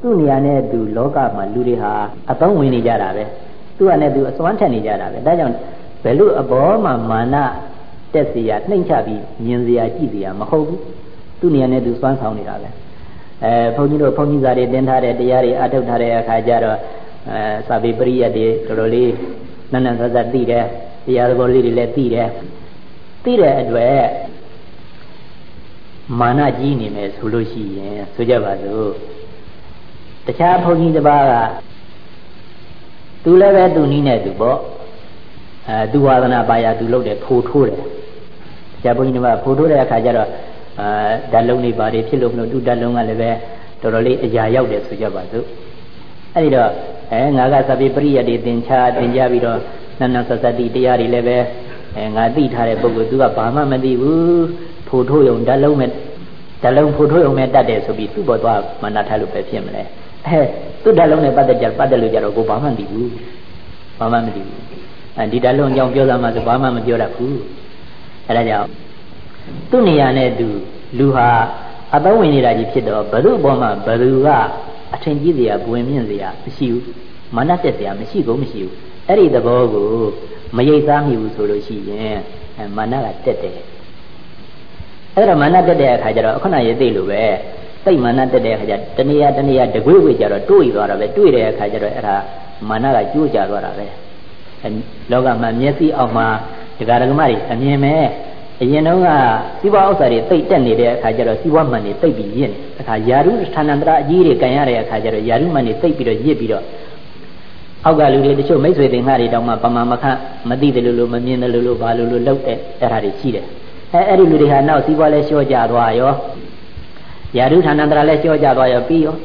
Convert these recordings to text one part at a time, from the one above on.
သူ့နေရာနဲ့သူလောကမှာလူတွေဟာအသုံးဝင်နေကြတာပဲသူ့အနေနဲ့သူအစွမ်းထက်နေကြတာပဲဒါကြောင့်ဘယ်လိုအဘောမှာမာနတက်เสียနှိမ့်ချပြီးမြင်เสียကြည့်เสียမဟုတ်ဘူးသူ့နေရာနဲ့သူစွမ်းဆောင်နေတာပဲအဲဘုန်းကြီးတို့ဘုန်းကြီးစာတွေသင်ထားတဲ့တရားတွေအထုတ်ထားတဲ့အခါကျတော့အဲစာပေပရိယတ်တွေတော်တော်လေးနန်းနန်းဆဆသိတယ်တရားသဘောလေးတွေလည်းသိတယ်သိတဲ့အတွက်မာနကြီးနေမယ်ဆိုလို့ရှိရင်ဆိုကြပါစို့ တခြားဘုန်းကြီးတစ်ပါးကသူလည်းပဲသူနီးနဲ့သူပေါ့အဲသူဝါဒနာပါရသူလုပ်တယ်ဖိုထိုးတယ်တခြားဘုန်းကြီးတစ်ပါးဖိုထိုးတဲ့အခါကျတော့အာဓာတ်လုံးတွေပါတယ်ဖြစ်လို့မလို့သူဓာတ်လုံးကလည်းပဲတော်တော်လေးအရာရောက်တယ်ဆိုကြပါစို့အဲ့ဒီတော့အဲငါကသတိပရိယတ်တွေသင်ချသင်ကြပြီးတော့နန္နသသတိတရားတွေလည်းပဲအဲငါသိထားတဲ့ပုဂ္ဂိုလ်သူကဘာမှမသိဘူးဖိုထိုးယုံဓာတ်လုံးမဲ့ဓာတ်လုံးဖိုထိုးယုံမဲ့တတ်တယ်ဆိုပြီးသူ့ဘောသွားမနာထားလို့ပဲဖြစ်မလဲ အဲသူ့ဓာတ်လုံးနဲ့ပတ်သက်ကြပတ်သက်လို့ကြတော့ကိုဘာမှမသိဘူးဘာမှမသိဘူးအဲဒီဓာတ်လုံးအကြောင်းပြောသားမှဆိုဘာမှမပြောတတ်ဘူးအဲဒါကြောင့်သူ့နေရာနဲ့သူလူဟာအသုံးဝင်နေတာကြီးဖြစ်တော့ဘ ᱹ ဘောမှာဘ ᱹ ကအထင်ကြီးစရာပွင့်မြင့်စရာမရှိဘူးမာနတက်စရာမရှိကုန်မရှိဘူးအဲ့ဒီသဘောကိုမရိပ်သားမိဘူးဆိုလို့ရှိရင်မာနကတက်တယ်အဲ့တော့မာနတက်တဲ့အခါကျတော့ခုနရေးသိလို့ပဲ စိတ်မာနတက်တဲ့အခါကျတဏှာတဏှာတကွေ့ကွေ့ကျတော့တွေးသွားတာပဲတွေးတဲ့အခါကျတော့အဲ့ဒါမာနကကျိုးကြသွားတာပဲလောကမှာမျက်စိအောက်မှာဒကာဒကမတွေအမြင်မဲ့အရင်တုန်းကစီးပွားဥစ္စာတွေတိတ်တက်နေတဲ့အခါကျတော့စီးပွားမှန်တွေတိတ်ပြီးရင့်နေအခါယာရုဌာနန္တရာအကြီးတွေကန်ရတဲ့အခါကျတော့ယာရုမှန်တွေတိတ်ပြီးတော့ရစ်ပြီးတော့အောက်ကလူတွေတချို့မိတ်ဆွေတင်ငှတွေတောင်မှပမာမခမသိတယ်လို့လို့မမြင်တယ်လို့လို့ဘာလို့လို့လောက်တဲ့အဲ့ဒါတွေရှိတယ်အဲအဲ့ဒီလူတွေဟာနောက်စီးပွားလဲလျှော့ကြသွားရော ယာရုဌာနန္တရာလဲလျှော့ကြသွားရောပြီးရော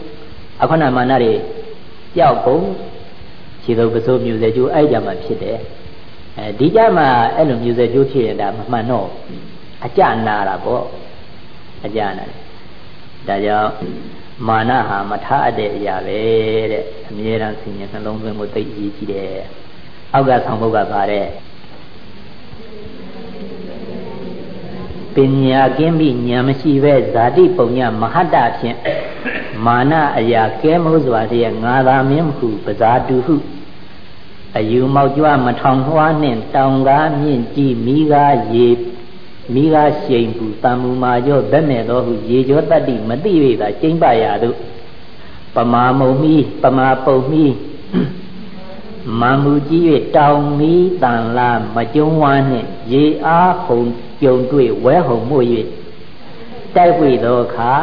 အခုနမာနတွေကြောက်ကုန်ခြေစုပ်ပစိုးမြူစေကျိုးအဲ့ကြမှာဖြစ်တယ်အဲဒီကြမှာအဲ့လိုမျိုးစဲကျိုးဖြစ်ရင်ဒါမမှန်တော့အကြနာတာပေါ့အကြနာတယ်ဒါကြောင့်မာနဟာမထအပ်တဲ့အရာပဲတဲ့အမြဲတမ်းဆင်ញနှလုံးသွင်းမှုသိအရေးကြီးတယ်အောက်ကဆောင်ဘုတ်ကပါတဲ့ ပညာကင်းပြီးဉာဏ်မရှိပဲဇာတိပုံညမဟတ္တဖြင့်မာနအရာကဲမိုးစွာတည်းငါသာမင်းဟုပဇာတုဟုအယူမောက်ကြွမထောင်လွှားနှင့်တောင်ကားမြင့်ကြီးမိကားရေမိကားရှိန်ပူတံမူမာကြောဗက်မဲ့သောဟုရေကြောတတ္တိမတိ၍သာကျိမ့်ပရာသို့ပမာမုံမီပမာပုံမီမမူကြီး၍တောင်မီတန်လာမကျုံးဝါနှင့်ရေအားဟုန် ကြုံတွေ့ဝဲဟုန်မှု၍တိုက်ပွေသောအခါ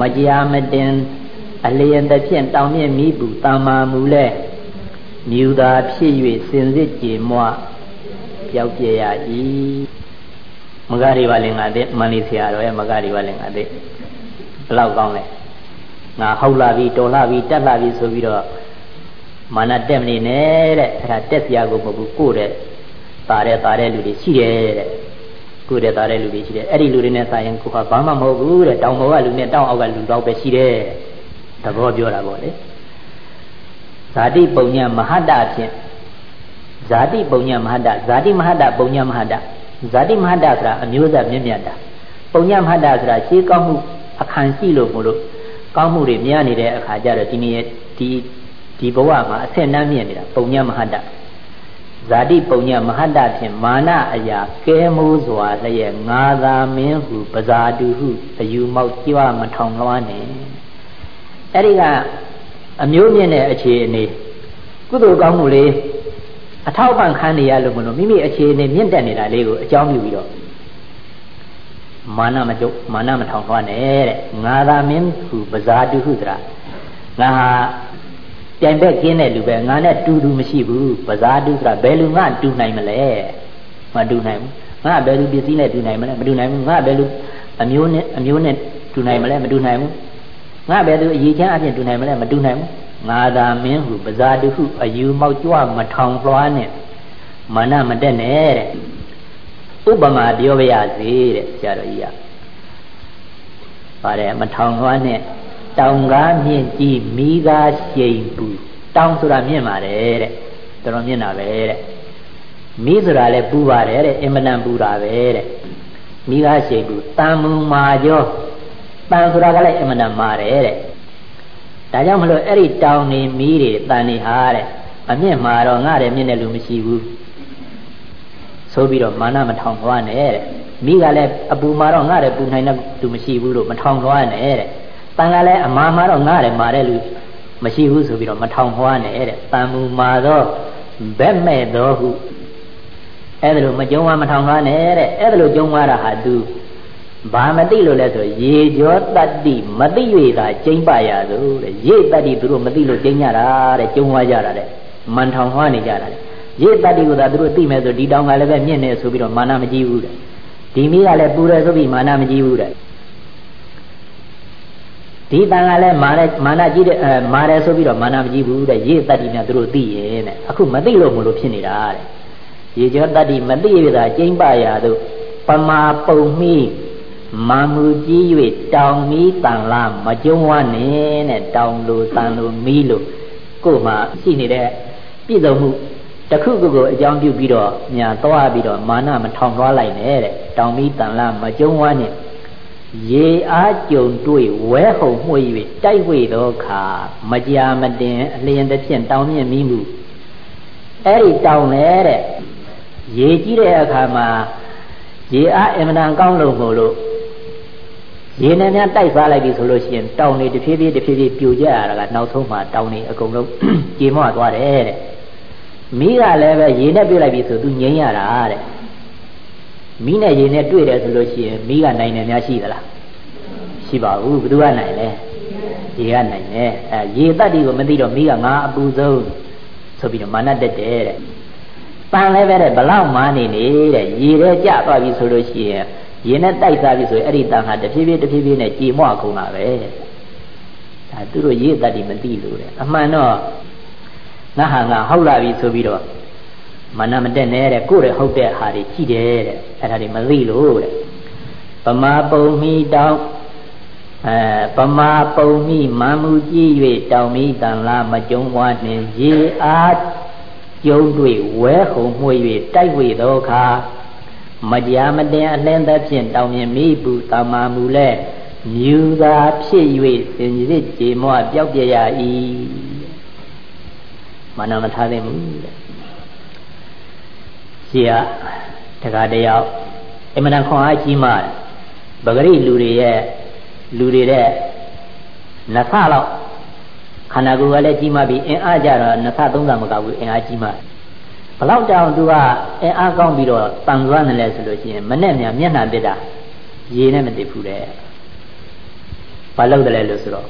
မကြာမတင်အလျင်တစ်ဖြင့်တောင်မြင့်မိပူတမ္မာမူလဲမြူသာဖြစ်၍စင်စစ်ကြည်မွပြောက်ပြရ၏မဂရိဝလင်္ကာတဲ့မန္လိဆရာတော်ရဲ့မဂရိဝလင်္ကာတဲ့ဘလောက်ကောင်းလဲငါဟုတ်လာပြီတော်လာပြီတက်လာပြီဆိုပြီးတော့မာနတက်မနေနဲ့တဲ့အဲ့ဒါတက်စရာကိုမဟုတ်ဘူးကိုယ့်တဲ့ตาတဲ့ตาတဲ့လူတွေရှိတယ်တဲ့ ကိုယ့်တဲ့ตาတဲ့လူတွေရှိတယ်အဲ့ဒီလူတွေနဲ့ဆိုင်ရင်ကိုကဘာမှမဟုတ်ဘူးတဲ့တောင်ပေါ်ကလူနဲ့တောင်အောက်ကလူတော့ပဲရှိတယ်သဘောပြောတာပေါ့လေဇာတိပုံညမဟာတ္တဖြင့်ဇာတိပုံညမဟာတ္တဇာတိမဟာတ္တပုံညမဟာတ္တဇာတိမဟာတ္တဆိုတာအမျိုးသားမြင့်မြတ်တာပုံညမဟာတ္တဆိုတာရှေးကောင်းမှုအခန့်ရှိလို့မို့လို့ကောင်းမှုတွေများနေတဲ့အခါကျတော့ဒီနေ့ဒီဒီဘဝမှာအဆင့်နှမ်းမြင့်နေတာပုံညမဟာတ္တ ဇာတိပုံညမဟာတ္တဖြင့်မာနအရာကဲမိုးစွာလျက်ငါသာမင်းဟုပဇာတုဟုအယူမောက်ကြွမထောင်လွှမ်းနေအဲ့ဒီကအမျိုးမြင့်တဲ့အခြေအနေကုသိုလ်ကောင်းမှုလေးအထောက်ပံ့ခံနေရလို့မလို့မိမိအခြေအနေမြင့်တက်နေတာလေးကိုအကြောင်းပြုပြီးတော့မာနမကျုပ်မာနမထောင်သွားနဲ့တဲ့ငါသာမင်းဟုပဇာတုဟုဆိုတာငါဟာ ပြိုင်ဘက်ကင်းတဲ့လူပဲငါနဲ့တူတူမရှိဘူးပဇာတုဆိုတာဘယ်လူငါတူနိုင်မလဲမတူနိုင်ဘူးငါဘယ်လူပစ္စည်းနဲ့တူနိုင်မလဲမတူနိုင်ဘူးငါဘယ်လူအမျိုးနဲ့အမျိုးနဲ့တူနိုင်မလဲမတူနိုင်ဘူးငါဘယ်သူအရေးချမ်းအပြင်တူနိုင်မလဲမတူနိုင်ဘူးငါသာမင်းဟုပဇာတုဟုအယူမောက်ကြွမထောင်လွှားနဲ့မာနမတက်နဲ့တဲ့ဥပမာပြောပြရစေတဲ့ဆရာတော်ကြီးကပါတယ်မထောင်လွှားနဲ့ တောင်ကားမြင့်ကြီးမိကားရှိန်ပူတောင်ဆိုတာမြင့်ပါတယ်တဲ့တော်တော်မြင့်တာပဲတဲ့မိဆိုတာလည်းပူပါတယ်တဲ့အင်မတန်ပူတာပဲတဲ့မိကားရှိန်ပူတန်မူမာကျောတန်ဆိုတာကလည်းအင်မတန်မာတယ်တဲ့ဒါကြောင့်မလို့အဲ့ဒီတောင်နေမီးတွေတန်နေဟာတဲ့အမြင့်မှာတော့ငါတယ်မြင့်တဲ့လူမရှိဘူးဆိုပြီးတော့မာနမထောင်သွားနဲ့တဲ့မိကလည်းအပူမှာတော့ငါတယ်ပူနိုင်တဲ့လူမရှိဘူးလို့မထောင်သွားနဲ့တဲ့ တန်ကလည်းအမာမှာတော့ငါတယ်မာတဲ့လူမရှိဘူးဆိုပြီးတော့မထောင်ဟွားနဲ့တဲ့တန်မူမာတော့ဘက်မဲ့တော့ဟုအဲ့ဒါလိုမကြုံဝါမထောင်ဟွားနဲ့တဲ့အဲ့ဒါလိုကြုံဝါတာဟာသူဘာမသိလို့လဲဆိုရေကြောတတ္တိမသိ၍သာကျိမ့်ပါရသို့တဲ့ရေတတ္တိသူတို့မသိလို့ကျိမ့်ကြတာတဲ့ကျုံဝါကြတာတဲ့မန်ထောင်ဟွားနေကြတာတဲ့ရေတတ္တိကိုသာသူတို့သိမဲ့ဆိုဒီတောင်ကလည်းပဲမြင့်နေဆိုပြီးတော့မာနမကြီးဘူးတဲ့ဒီမိကလည်းပူတယ်ဆိုပြီးမာနမကြီးဘူးတဲ့ ဒီတန်ကလည်းမာနဲ့မာနကြီးတဲ့အဲမာတယ်ဆိုပြီးတော့မာနမကြီးဘူးတဲ့ရေတတ္တိများသူတို့သိရဲ့တဲ့အခုမသိလို့မလို့ဖြစ်နေတာတဲ့ရေကျောတတ္တိမသိရတာကျိမ့်ပရာတို့ပမာပုံမိမာမူကြီး၍တောင်မီးတန်လာမကျုံးဝနဲ့တဲ့တောင်လိုတန်လိုမီးလိုကို့မှာရှိနေတဲ့ပြည့်စုံမှုတခုခုကိုအကြောင်းပြုပြီးတော့ညာသွားပြီးတော့မာနမထောင်သွားလိုက်နဲ့တဲ့တောင်မီးတန်လာမကျုံးဝနဲ့ ရေအားကြုံတွေ့ဝဲဟုံမှု၍တိုက်ဝေသောခါမကြာမတင်အလျင်တစ်ဖြင့်တောင်မြင့်မိမှုအဲ့ဒီတောင်လေတဲ့ရေကြီးတဲ့အခါမှာရေအားအင်မတန်ကောင်းလို့မို့လို့ရေနဲ့များတိုက်စားလိုက်ပြီဆိုလို့ရှိရင်တောင်တွေတဖြည်းဖြည်းတဖြည်းဖြည်းပြိုကျရတာကနောက်ဆုံးမှတောင်တွေအကုန်လုံးကြေမော့သွားတယ်တဲ့မိကလည်းပဲရေနဲ့တွေ့လိုက်ပြီဆိုသူငြိမ်းရတာတဲ့ မိနဲ့ရေနဲ့တွေ့တယ်ဆိုလို့ရှိရင်မိကနိုင်တယ်များရှိသလားရှိပါဘူးဘယ်သူကနိုင်လဲရေကနိုင်တယ်အဲရေတတ်တီကိုမသိတော့မိကငါအပူဆုံးဆိုပြီးတော့မာနတက်တယ်တဲ့ပန်လည်းပဲတဲ့ဘလောက်မာနေနေတဲ့ရေထဲကျသွားပြီဆိုလို့ရှိရင်ရေနဲ့တိုက်စားပြီဆိုရင်အဲ့ဒီတန်ဟာတဖြည်းဖြည်းတဖြည်းဖြည်းနဲ့ကြေမွကုန်တာပဲဒါသူတို့ရေတတ်တီမသိလို့တဲ့အမှန်တော့ငါဟာငါဟုတ်လာပြီဆိုပြီးတော့ မာနမတက်နဲ့တဲ့ကိုယ်ရဲ့ဟုတ်တဲ့ဟာတွေကြည့်တယ်တဲ့အဲ့ဒါတွေမသိလို့တဲ့ပမာပုံမိတောင်းအဲပမာပုံမိမန်မှုကြည့်၍တောင်မိတန်လာမကြုံဝါနှင့်ရေအားကျုံတွေ့ဝဲဟုံမှု၍တိုက်ဝေသောအခါမကြာမတင်အလင်းသက်ဖြင့်တောင်မြင်မိပူတမာမူလဲမြူသာဖြစ်၍စင်စစ်ကြည်မွပျောက်ပြရ၏မနမထားသိမှုတဲ့ ရှိရတခါတယောက်အမှန်တန်ခွန်အားကြီးမှပဂရိလူတွေရဲ့လူတွေတဲ့နဆလောက်ခန္ဓာကိုယ်ကလည်းကြီးမှပြီးအင်အားကြတော့နဆသုံးဆမကဘူးအင်အားကြီးမှဘလောက်တောင်သူကအင်အားကောင်းပြီးတော့တန်သွားနေလဲဆိုလို့ရှိရင်မနဲ့မြန်မျက်နှာတက်တာရေနဲ့မတည်ဘူးတဲ့ဘာလို့တလဲလို့ဆိုတော့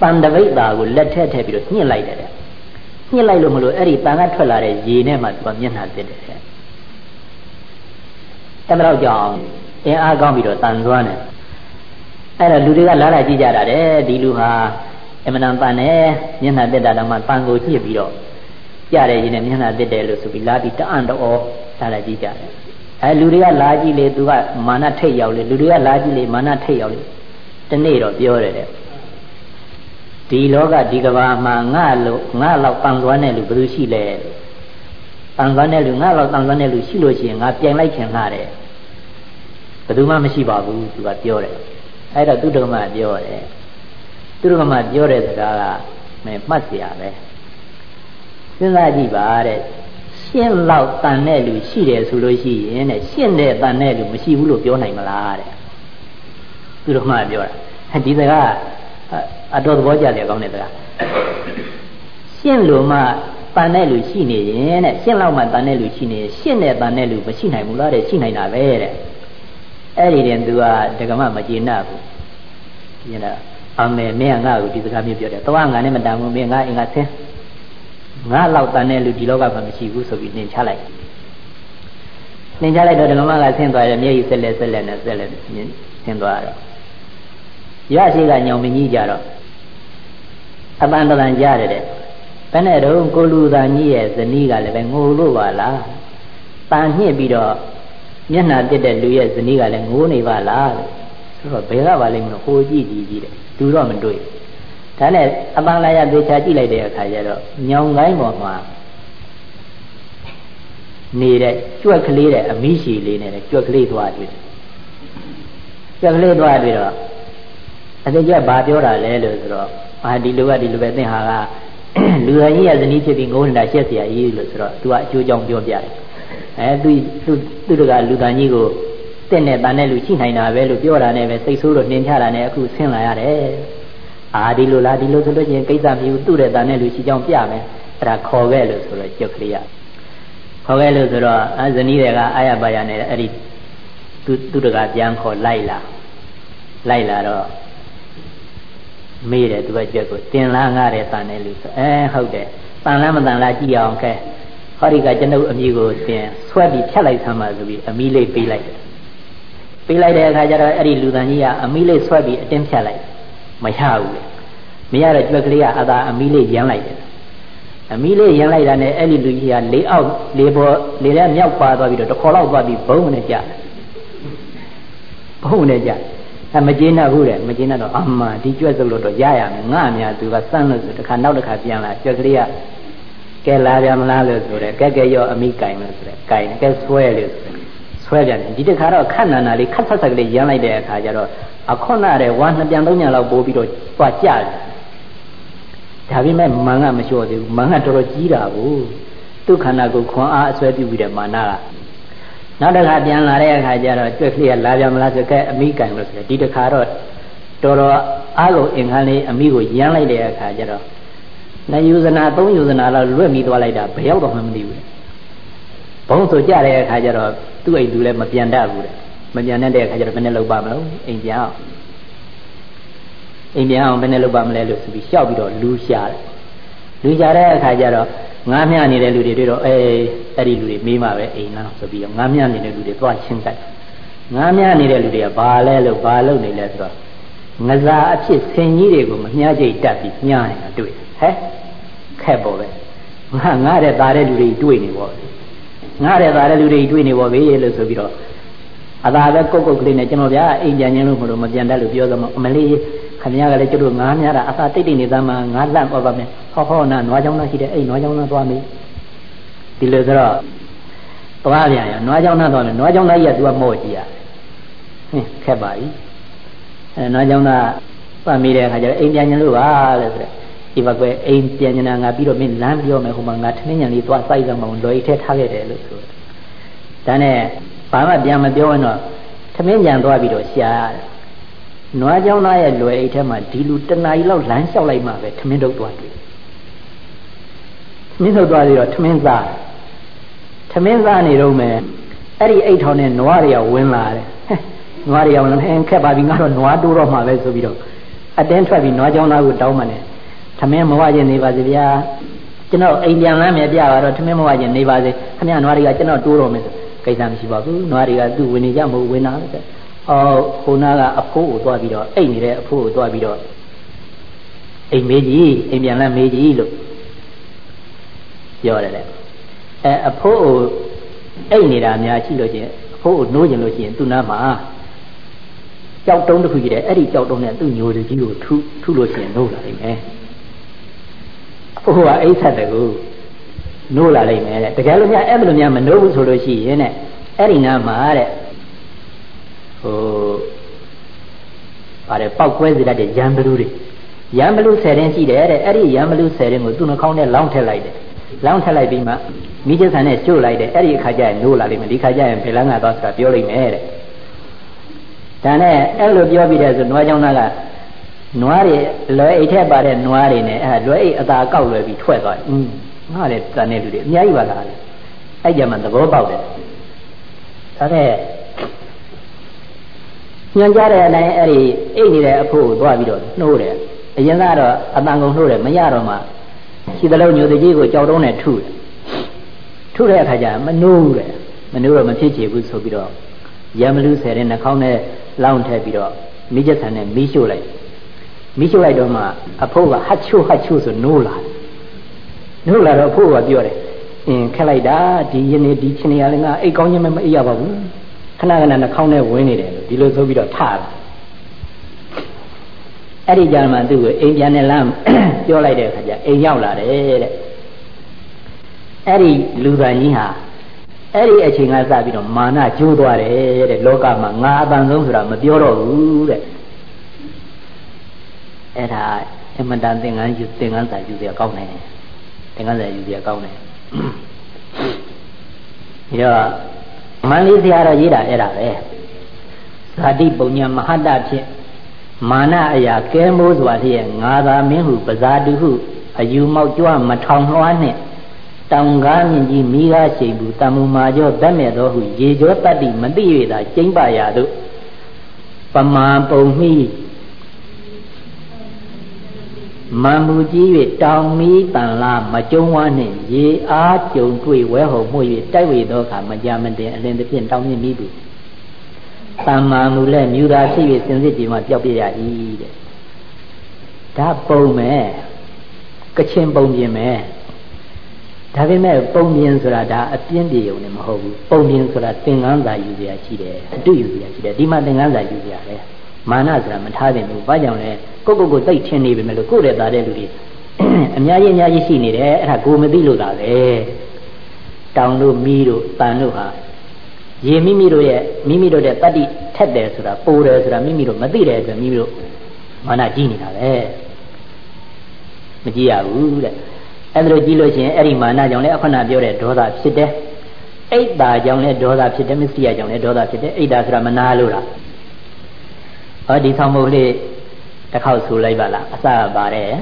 တန်တပိတ်တာကိုလက်ထက်ထည့်ပြီးတော့ညှစ်လိုက်တယ်တဲ့ညှစ်လိုက်လို့မလို့အဲ့ဒီတန်ကထွက်လာတဲ့ရေနဲ့မှသူကမျက်နှာတက်တယ်တဲ့ အဲ့ဒါတော့ကြောင့်အင်အားကောင်းပြီးတော့တန်သွားတယ်အဲ့တော့လူတွေကလာလာကြည့်ကြတာတဲ့ဒီလူဟာအမှန်တန်ပန်တယ်မျက်နှာတက်တာတော့မှပန်ကိုညှစ်ပြီးတော့ကြတယ်ရင်နဲ့မျက်နှာတက်တယ်လို့ဆိုပြီးလာပြီးတအံ့တော်လာလာကြည့်ကြတယ်အဲလူတွေကလာကြည့်လေသူကမာနထိတ်ရောက်လေလူတွေကလာကြည့်လေမာနထိတ်ရောက်လေတနေ့တော့ပြောတယ်တဲ့ဒီလောကဒီကဘာမှာငါလို့ငါလောက်တန်သွားတဲ့လူဘယ်သူရှိလဲ တန်သွားတဲ့လူငါလောက်တန်သွားတဲ့လူရှိလို့ရှိရင်ငါပြန်လိုက်ခင်လာတယ်ဘယ်သူမှမရှိပါဘူးသူကပြောတယ်အဲ့တော့သူတော်မပြောတယ်သူတော်မပြောတဲ့စကားကမင်းမှတ်เสียပဲစဉ်းစားကြည့်ပါတဲ့ရှင်းလောက်တန်တဲ့လူရှိတယ်ဆိုလို့ရှိရင်တဲ့ရှင်းတဲ့တန်တဲ့လူမရှိဘူးလို့ပြောနိုင်မလားတဲ့သူတော်မပြောတာဒီစကားအတော်သဘောကျတယ်ကောင်းတဲ့စကားရှင်းလို့မှ တန်တဲ့လူရှိနေရင်တဲ့ရှင်းလောက်မှတန်တဲ့လူရှိနေရင်ရှင်းတဲ့တန်တဲ့လူမရှိနိုင်ဘူးလားတဲ့ရှိနိုင်တာပဲတဲ့အဲ့ဒီတည်းသူကဒကမမကျေနပ်ဘူးညနာအမေမင်းကငါ့ကိုဒီစကားမျိုးပြောတယ်သွားငါနဲ့မတန်ဘူးမင်းငါအင်္ဂါဆင်းငါလောက်တန်တဲ့လူဒီလောကမှာမရှိဘူးဆိုပြီးနှင်ချလိုက်နှင်ချလိုက်တော့ဒကမကဆင်းသွားတယ်မျက်ရည်ဆက်လက်ဆက်လက်နဲ့ဆက်လက်ဆင်းသွားတော့ရရှိကညောင်မင်းကြီးကြတော့အပန်းတန်ကြားတယ်တဲ့ ဘယ်နဲ့တော့ကိုလူသားကြီးရဲ့ဇနီးကလည်းပဲငိုလို့ပါလားတန်ညှစ်ပြီးတော့မျက်နှာတက်တဲ့လူရဲ့ဇနီးကလည်းငိုးနေပါလားဆိုတော့ဘယ်ကပါလိမ့်မလို့ဟိုကြည့်ကြည့်ကြည့်တဲ့သူတော့မတွေ့ဒါနဲ့အပန်းလာရသေချာကြည့်လိုက်တဲ့အခါကျတော့ညောင်ကိုင်းပေါ်မှာနေတဲ့ကြွက်ကလေးတဲ့အမိရှိလေးနဲ့ကြွက်ကလေးသွားတွေ့တယ်ကြွက်ကလေးသွားတွေ့တော့အတိတ်ကဘာပြောတာလဲလို့ဆိုတော့အာဒီလိုကဒီလိုပဲသင်ဟာက လူရကြီးရဇနီးဖြစ်ပြီးငိုးနေတာရှက်เสียကြီးလို့ဆိုတော့ तू ကအကျိုးကြောင့်ပြောပြတယ်အဲသူသူသူတို့ကလူတန်ကြီးကိုတင့်နဲ့တန်တဲ့လူရှိနိုင်တာပဲလို့ပြောတာနဲ့ပဲစိတ်ဆိုးလို့နှင်ချတာနဲ့အခုဆင်းလာရတယ်အာဒီလိုလားဒီလိုဆိုလို့ချင်းကိစ္စမျိုးသူ့တဲ့တန်တဲ့လူရှိကြောင်းပြမယ်အဲ့ဒါခေါ်ခဲ့လို့ဆိုတော့ကြုတ်ကလေးရခေါ်ခဲ့လို့ဆိုတော့အဇနီးတွေကအာရပါရနဲ့အဲ့ဒီသူသူတကပြန်ခေါ်လိုက်လာလိုက်လာတော့ မေးတယ်သူကကြွက်ကိုတင်လားငါတဲ့တန်တဲ့လူဆိုအဲဟုတ်တယ်တန်လားမတန်လားကြည့်အောင်ခဲဟောဒီကကျွန်ုပ်အမိကိုတင်ဆွဲပြီးဖြတ်လိုက်သမ်းပါဆိုပြီးအမိလေးပေးလိုက်တယ်ပေးလိုက်တဲ့အခါကျတော့အဲ့ဒီလူတန်ကြီးကအမိလေးဆွဲပြီးအတင်းဖြတ်လိုက်မရဘူးလေမရတော့ကြွက်ကလေးကအသာအမိလေးရမ်းလိုက်တယ်အမီးလေးရန်လိုက်တာနဲ့အဲ့ဒီလူကြီးကလေအောက်လေပေါ်လေထဲမြောက်ပါသွားပြီးတော့တခေါ်လောက်သွားပြီးဘုံနဲ့ကြဘုံနဲ့ကြ အဲမကျေနပ်ဘူးတဲ့မကျေနပ်တော့အမှန်ဒီကြွက်စလို့တော့ရရမယ်ငါအများသူကစမ်းလို့ဆိုတခါနောက်တစ်ခါပြန်လာကြွက်ကလေးကကဲလာပြန်မလားလို့ဆိုတဲ့ကဲကဲရောအမိကင်လို့ဆိုတဲ့ကင်ကဲဆွဲလို့ဆိုဆွဲပြန်တယ်ဒီတခါတော့ခက်နန္နာလေးခတ်ဆက်ဆက်ကလေးရမ်းလိုက်တဲ့အခါကျတော့အခွန်းရတဲ့ဝါနှစ်ပြန်သုံးပြန်လောက်ပိုးပြီးတော့သွားကြတယ်ဒါပေမဲ့မန်ကမလျှော့သေးဘူးမန်ကတော်တော်ကြီးတာကိုသူခန္ဓာကိုခွန်အားအစွဲပြုပြီးတဲ့မာနက နောက်တစ်ခါပြန်လာတဲ့အခါကျတော့ကြွက်ကလေးကလာပြန်မလားဆိုကဲအမိကန်လို့ဆိုတယ်ဒီတစ်ခါတော့တော်တော်အားလုံးအင်္ဂါလေးအမိကိုရမ်းလိုက်တဲ့အခါကျတော့နှစ်ယူဇနာသုံးယူဇနာလောက်လွတ်မိသွားလိုက်တာဘယ်ရောက်တော့မှမသိဘူးဘုံဆိုကြတဲ့အခါကျတော့သူ့အိမ်သူလည်းမပြန်တတ်ဘူးတဲ့မပြန်တတ်တဲ့အခါကျတော့ဘယ်နဲ့လုပ်ပါမလို့အိမ်ပြန်အောင်အိမ်ပြန်အောင်ဘယ်နဲ့လုပ်ပါမလဲလို့ဆိုပြီးရှောက်ပြီးတော့လူရှာတယ်လူရှာတဲ့အခါကျတော့ ငားမြနေတဲ့လူတွေတွေ့တော့အေးအဲ့ဒီလူတွေမေးမှပဲအိမ်လားဆိုပြီးတော့ငားမြနေတဲ့လူတွေသွားချင်းတက်ငားမြနေတဲ့လူတွေကဘာလဲလို့ဘာလုပ်နေလဲဆိုတော့ငစားအဖြစ်ဆင်ကြီးတွေကိုမမြကြိတ်တက်ပြီးညားနေတာတွေ့ဟဲ့ခက်ပေါ်ပဲငါငားတဲ့သားတဲ့လူတွေတွေ့နေပေါ့ငားတဲ့သားတဲ့လူတွေတွေ့နေပေါ့ဘေးလို့ဆိုပြီးတော့အသာပဲကုတ်ကုတ်ကလေးနဲ့ကျွန်တော်ဗျာအိမ်ပြန်ခြင်းလို့မလို့မပြန်တတ်လို့ပြောသမောအမလေး ခမရကလည်းကျတို့ငားများတာအသာတိတ်တိတ်နေသားမှငားလန့်သွားပါမယ်ဟောဟောနာနွားချောင်းသားရှိတယ်အဲ့နွားချောင်းသားသွားမေးဒီလိုဆိုတော့သွားပြန်ရနွားချောင်းသားသွားမယ်နွားချောင်းသားကြီးကသူကမော့ကြည့်ရဟင်းခက်ပါပြီအဲနွားချောင်းသားပတ်မိတဲ့အခါကျတော့အိမ်ပြန်ခြင်းလို့ပါလို့ဆိုတဲ့ဒီဘကွယ်အိမ်ပြန်ညာငါပြီးတော့မင်းလမ်းပြောမယ်ဟိုမှာငါထမင်းညံလေးသွားစိုက်စမ်းမအောင်လွယ်ထဲထားခဲ့တယ်လို့ဆိုတယ်ဒါနဲ့ဘာမှပြန်မပြောရင်တော့ထမင်းညံသွားပြီးတော့ရှာရတယ် နွားเจ้าသားရဲ့လွယ်အိတ်ထဲမှာဒီလူတနာရီလောက်လမ်းလျှောက်လိုက်မှပဲထမင်းထုတ်သွားတွေ့ထမင်းထုတ်သွားပြီးတော့ထမင်းစားထမင်းစားနေတော့မယ်အဲ့ဒီအိတ်ထောင်နဲ့နွားတွေကဝင်လာတယ်နွားတွေကဝင်လာဟင်းခက်ပါပြီငါတော့နွားတိုးတော့မှာပဲဆိုပြီးတော့အတင်းထွက်ပြီးနွားเจ้าသားကိုတောင်းမှတယ်ထမင်းမဝခြင်းနေပါစေဗျာကျွန်တော်အိမ်ပြန်လမ်းမယ်ပြပါတော့ထမင်းမဝခြင်းနေပါစေခင်ဗျာနွားတွေကကျွန်တော်တိုးတော့မယ်ဆိုကိစ္စမရှိပါဘူးနွားတွေကသူ့ဝင်နေကြမဟုတ်ဝင်လာတယ် အော်ခုနကအဖိုးကိုသွားပြီးတော့အိတ်နေတဲ့အဖိုးကိုသွားပြီးတော့အိမ်မေးကြီးအိမ်ပြန်လမ်းမေးကြီးလို့ပြောတယ်လေအဲအဖိုးကိုအိတ်နေတာများရှိလို့ချင်းအဖိုးကိုနိုးကျင်လို့ရှိရင်သူ့နားမှာကြောက်တုံးတစ်ခုကြီးတယ်အဲ့ဒီကြောက်တုံးနဲ့သူ့ညိုကြီးကိုထုထုလို့ရှိရင်နိုးလာနိုင်မယ်အဖိုးကအိတ်ဆက်တယ်ကိုနိုးလာနိုင်မယ်တဲ့တကယ်လို့များအဲ့လိုများမနိုးဘူးဆိုလို့ရှိရင်တဲ့အဲ့ဒီနားမှာတဲ့ ဟိုပါတယ်ပောက်ကွဲစေတတ်တဲ့ရံဘလူးတွေရံဘလူး10ရင်ရှိတယ်တဲ့အဲ့ဒီရံဘလူး10ရင်ကိုသူ့နှာခေါင်းနဲ့လောင်းထည့်လိုက်တယ်လောင်းထည့်လိုက်ပြီးမှမိကျဆန်နဲ့ကျို့လိုက်တယ်အဲ့ဒီအခါကျရင်နိုးလာလိမ့်မယ်ဒီခါကျရင်ဘယ်လန်းကသွားဆိုတာပြောလိုက်မယ်တဲ့ဒါနဲ့အဲ့လိုပြောပြီးတဲ့ဆိုနွားကြောင့်သားကနွားတွေလွယ်အိတ်ထက်ပါတဲ့နွားတွေနဲ့အဲ့လွယ်အိတ်အသာကောက်လွယ်ပြီးထွက်သွားတယ်อืมငါလည်းတန်တဲ့လူတွေအများကြီးပါလားအဲ့ကြမှာသဘောပေါက်တယ်ဒါနဲ့ ညွှန်ကြားတဲ့အတိုင်းအဲ့ဒီအိတ်နေတဲ့အဖို့ကိုသွားပြီးတော့နှိုးတယ်အရင်ကတော့အတန်ကုန်နှိုးတယ်မရတော့မှရှိသလုံးညိုတကြီးကိုကြောက်တုံးနဲ့ထုတယ်ထုတဲ့အခါကျမနှိုးဘူးတဲ့မနှိုးတော့မဖြစ်ချေဘူးဆိုပြီးတော့ရမလူဆယ်တဲ့နှာခေါင်းနဲ့လောင်းထည့်ပြီးတော့မိကျဆန်နဲ့မီးရှို့လိုက်မီးရှို့လိုက်တော့မှအဖိုးကဟတ်ချို့ဟတ်ချို့ဆိုနိုးလာနိုးလာတော့အဖိုးကပြောတယ်အင်းခက်လိုက်တာဒီယနေ့ဒီချင်းနေရလည်းငါအိတ်ကောင်းချင်းမအိပ်ရပါဘူး ခဏခဏနှာခေါင်းထဲဝင်နေတယ်လို့ဒီလိုဆိုပြီးတော့ထလာအဲ့ဒီကြမှာသူ့ကိုအိမ်ပြန်နေလမ်းပြောလိုက်တဲ့အခါကျအိမ်ရောက်လာတယ်တဲ့အဲ့ဒီလူသားကြီးဟာအဲ့ဒီအချိန်ကစပြီးတော့မာနကျိုးသွားတယ်တဲ့လောကမှာငါအပန်ဆုံးဆိုတာမပြောတော့ဘူးတဲ့အဲ့ဒါအမတန်သင်္ကန်းယူသင်္ကန်းစာယူစရာကောင်းတယ်သင်္ကန်းစာယူစရာကောင်းတယ်ပြီးတော့ မန္လေးဆရာတော်ရေးတာအဲ့ဒါပဲဇာတိပုံညာမဟာတ္တဖြင့်မာနအရာကဲမိုးစွာလျက်ငါသာမင်းဟုပဇာတုဟုအယူမောက်ကြွမထောင်လွှားနှင့်တောင်ကားမြင့်ကြီးမိကားရှိန်ဘူးတမ္မူမာကျော်ဗတ်မဲ့သောဟုရေကျော်တတ္တိမသိ၍သာကျိမ့်ပါရာသို့ပမာပုံမိ မံမူကြီး၍တောင်မီးတန်လာမကြုံဝါနှင့်ရေအားကြုံတွေ့ဝဲဟုံမှု၍တိုက်ဝေသောအခါမကြမတင်အလင်းတစ်ဖြင့်တောင်မြင့်မိပြီတမ္မာမူလည်းမြူတာဖြစ်၍စင်စစ်ဒီမှာပျောက်ပြရ၏တဲ့ဒါပုံမဲ့ကချင်ပုံပြင်မဲ့ဒါပေမဲ့ပုံပြင်ဆိုတာဒါအပြင်းပြေုံနဲ့မဟုတ်ဘူးပုံပြင်ဆိုတာသင်္ကန်းသာယူစရာရှိတယ်အတုယူစရာရှိတယ်ဒီမှာသင်္ကန်းသာယူစရာလေ မာနဆိုတာမထားတင်ဘူးဘာကြောင့်လဲကိုကိုကိုသိထင်နေပြီမလို့ကိုယ့်ရဲ့သားတဲ့လူတွေအများကြီးအများကြီးရှိနေတယ်အဲ့ဒါကိုမသိလို့သာပဲတောင်တို့မီးတို့တန်တို့ဟာရေမိမိတို့ရဲ့မိမိတို့ရဲ့တတ္တိထက်တယ်ဆိုတာပိုတယ်ဆိုတာမိမိတို့မသိတဲ့အတွက်မိမိတို့မာနကြီးနေတာပဲမကြည့်ရဘူးတဲ့အဲ့ဒါလိုကြည့်လို့ရှိရင်အဲ့ဒီမာနကြောင့်လည်းအခုနပြောတဲ့ဒေါသဖြစ်တယ်အိတ်တာကြောင့်လည်းဒေါသဖြစ်တယ်မစ္စရိယကြောင့်လည်းဒေါသဖြစ်တယ်အိတ်တာဆိုတာမနာလို့လား ဟောဒီဆောင်မှုလေးတစ်ခေါက်ဆိုလိုက်ပါလားအစပါတယ်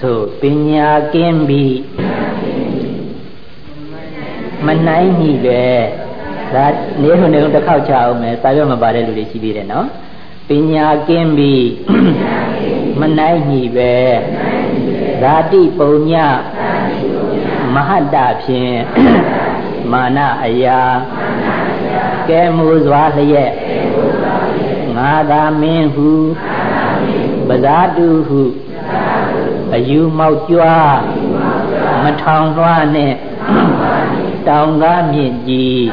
ဆိုပညာကင်းပြီးမနိုင်ညီပဲဒါနေထုံနေတစ်ခေါက်ချအောင်မယ်စာရွက်မပါတဲ့လူတွေရှိသေးတယ်နော်ပညာကင်းပြီးမနိုင်ညီပဲဇာတိပုံညမဟတ္တဖြင့်မာနအရာကဲမူစွာလျက် ငါသာမင်းဟုပဇာတုဟုအယူမောက်ကြွားမထောင်လွှားနဲ့တောင်ကားမြင့်ကြီး